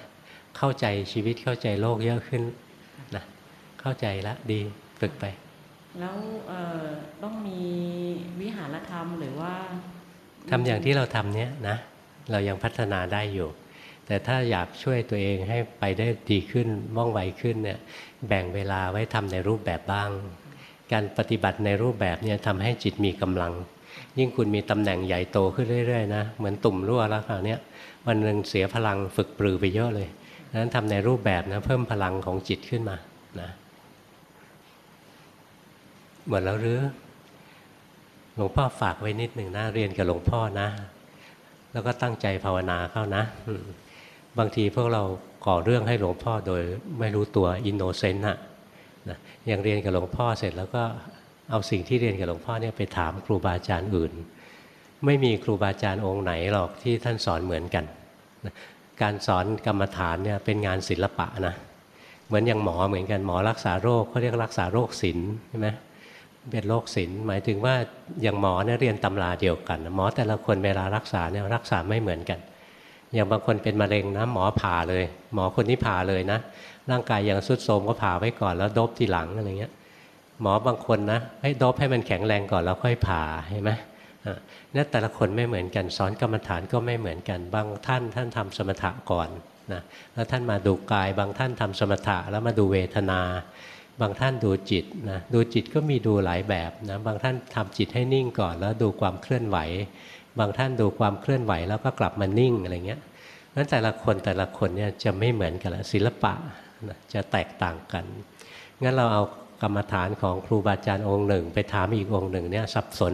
เข้าใจชีวิตเข้าใจโลกเยอะขึ้นนะเข้าใจแล้วดีฝึกไป แล้วเอ่อต้องมีวิหารธรรมหรือว่าทำอย่างที่เราทำเนี้ยนะเรายังพัฒนาได้อยู่ แต่ถ้าอยากช่วยตัวเองให้ไปได้ดีขึ้นว่องไวขึ้นเนี่ยแบ่งเวลาไว้ทำในรูปแบบบ้าง การปฏิบัติในรูปแบบเนี่ยทำให้จิตมีกำลัง ยิ่งคุณมีตำแหน่งใหญ่โตขึ้นเรื่อยๆนะเหมือนตุ่มรั่วแล้วคราวเนี้ยวันหนึ่งเสียพลังฝึกปรือไปเยอะเลยดังนั้นทำในรูปแบบนะเพิ่มพลังของจิตขึ้นมานะหมดแล้วหรือหลวงพ่อฝากไว้นิดหนึ่งนะเรียนกับหลวงพ่อนะ แล้วก็ตั้งใจภาวนาเข้านะ บางทีพวกเราก่อเรื่องให้หลวงพ่อโดยไม่รู้ตัว innocent นะ นะอย่างเรียนกับหลวงพ่อเสร็จแล้วก็เอาสิ่งที่เรียนกับหลวงพ่อเนี่ยไปถามครูบาอาจารย์อื่น ไม่มีครูบาอาจารย์องค์ไหนหรอกที่ท่านสอนเหมือนกันนะการสอนกรรมฐานเนี่ยเป็นงานศิลปะนะเหมือนอย่างหมอเหมือนกันหมอรักษาโรคเขาเรียกรักษาโรคศิลป์ใช่ไหมเป็นโรคศิลป์หมายถึงว่าอย่างหมอเนี่ยเรียนตำราเดียวกัน หมอแต่ละคนเวลารักษาเนี่ยรักษาไม่เหมือนกัน อย่างบางคนเป็นมะเร็งนะหมอผ่าเลย หมอคนนี้ผ่าเลยนะ ร่างกายยังสุดโทมก็ผ่าไว้ก่อนแล้วโดบทีหลังอะไรเงี้ยหมอบางคนนะให้โดบให้มันแข็งแรงก่อนแล้วค่อยผ่าเห็นไหมเนี่ยแต่ละคนไม่เหมือนกันสอนกรรมฐานก็ไม่เหมือนกัน บางท่านท่านทำสมถะก่อนนะแล้วท่านมาดูกาย บางท่านทำสมถะแล้วมาดูเวทนา บางท่านดูจิตนะดูจิตก็มีดูหลายแบบนะบางท่านทำจิตให้นิ่งก่อนแล้วดูความเคลื่อนไหว บางท่านดูความเคลื่อนไหวแล้วก็กลับมานิ่งอะไรเงี้ยนั้นแต่ละคนแต่ละคนเนี่ยจะไม่เหมือนกันละศิลปะจะแตกต่างกัน งั้นเราเอากรรมฐานของครูบาอาจารย์องค์หนึ่ง ไปถามอีกองค์หนึ่งเนี่ยสับสน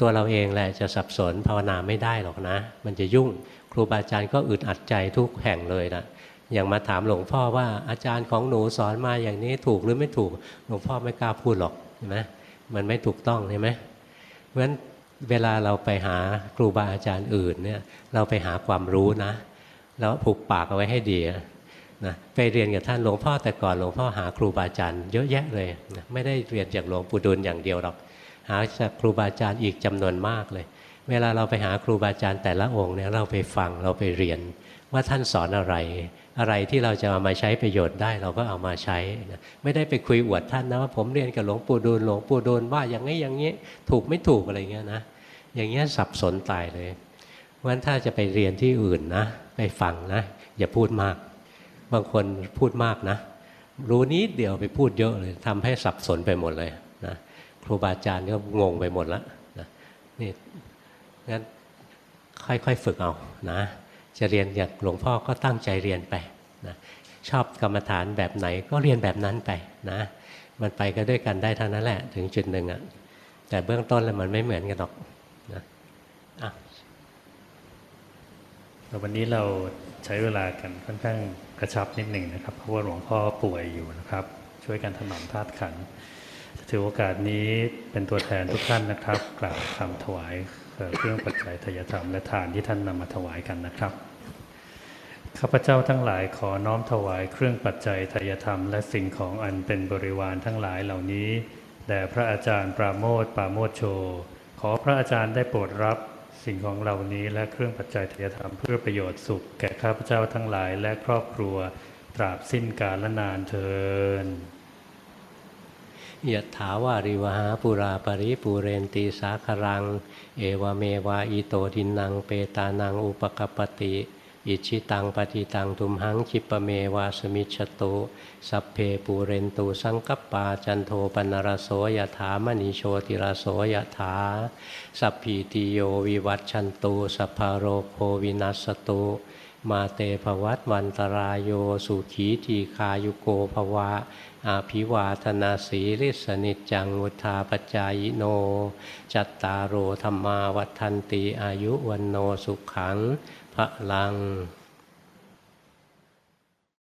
ตัวเราเองแหละจะสับสนภาวนาไม่ได้หรอกนะ มันจะยุ่งครูบาอาจารย์ก็อึดอัดใจทุกแห่งเลยนะอย่างมาถามหลวงพ่อว่าอาจารย์ของหนูสอนมาอย่างนี้ถูกหรือไม่ถูกหลวงพ่อไม่กล้าพูดหรอกเห็นไหมมันไม่ถูกต้องใช่ไหมเพราะฉะนั้น เวลาเราไปหาครูบาอาจารย์อื่นเนี่ยเราไปหาความรู้นะ แล้วผูกปากเอาไว้ให้ดีนะไปเรียนกับท่านหลวงพ่อแต่ก่อนหลวงพ่อหาครูบาอาจารย์เยอะแยะเลยนะไม่ได้เรียนจากหลวงปู่ดูลอย่างเดียวหรอกหาจากครูบาอาจารย์อีกจำนวนมากเลย เวลาเราไปหาครูบาอาจารย์แต่ละองค์เนี่ยเราไปฟังเราไปเรียน ว่าท่านสอนอะไร อะไรที่เราจะเอามาใช้ประโยชน์ได้เราก็เอามาใช้นะไม่ได้ไปคุยอวดท่านนะว่าผมเรียนกับหลวงปู่ดูลหลวงปู่ดูลว่าอย่างนี้อย่างนี้ถูกไม่ถูกอะไรเงี้ยนะ อย่างเงี้ยสับสนตายเลยเพราะฉะนั้นถ้าจะไปเรียนที่อื่นนะไปฟังนะ อย่าพูดมาก บางคนพูดมากนะ รู้นิดเดียวไปพูดเยอะเลยทำให้สับสนไปหมดเลยนะครูบาอาจารย์ก็งงไปหมดแล้วนะนี่งั้นค่อยๆฝึกเอานะจะเรียนจากหลวงพ่อก็ตั้งใจเรียนไปนะชอบกรรมฐานแบบไหนก็เรียนแบบนั้นไปนะมันไปก็ด้วยกันได้เท่านั้นแหละ ถึงจุดหนึ่งอะแต่เบื้องต้นแล้วมันไม่เหมือนกันหรอก วันนี้เราใช้เวลากันค่อนข้างกระชับนิดหนึ่งนะครับ เพราะว่าหลวงพ่อป่วยอยู่นะครับ ช่วยกันถนอมธาตุขันถือโอกาสนี้เป็นตัวแทนทุกท่านนะครับกราบคำถวายเอ่อเครื่องปัจจัยทายธรรมและทานที่ท่านนำมาถวายกันนะครับข้าพเจ้าทั้งหลายขอน้อมถวายเครื่องปัจจัยทายธรรม และสิ่งของอันเป็นบริวารทั้งหลายเหล่านี้แด่พระอาจารย์ปราโมทปราโมทโช ขอพระอาจารย์ได้โปรดรับ สิ่งของเหล่านี้และเครื่องปัจจัยทายธรรมเพื่อประโยชน์สุข แก่ข้าพเจ้าทั้งหลายและครอบครัวตราบสิ้นกาลนานเทินยะถาวาริวหาปุราปริปูเรนตีสาครัง เอวเมวะอิโตดินังเปตานังอุปกปปติ อิชิตังปฏิตังทุมหังคิปะเมวาสมิชตุ สัพเพปูเรนตูสังกปปาจันโทปนรโสยถามณีโชติรโสยถา สัพพีติโยวิวัตชันตุสัพพารโรโควินัสตุมาเตภวัตวันตรายโยสุขีทีคายุโกภวะ อาภิวาธนาสีริสนิจจังวุธาปจายโน จัตตารโอธรรมาวัฏันติอายุวันโนสุขังพระลัง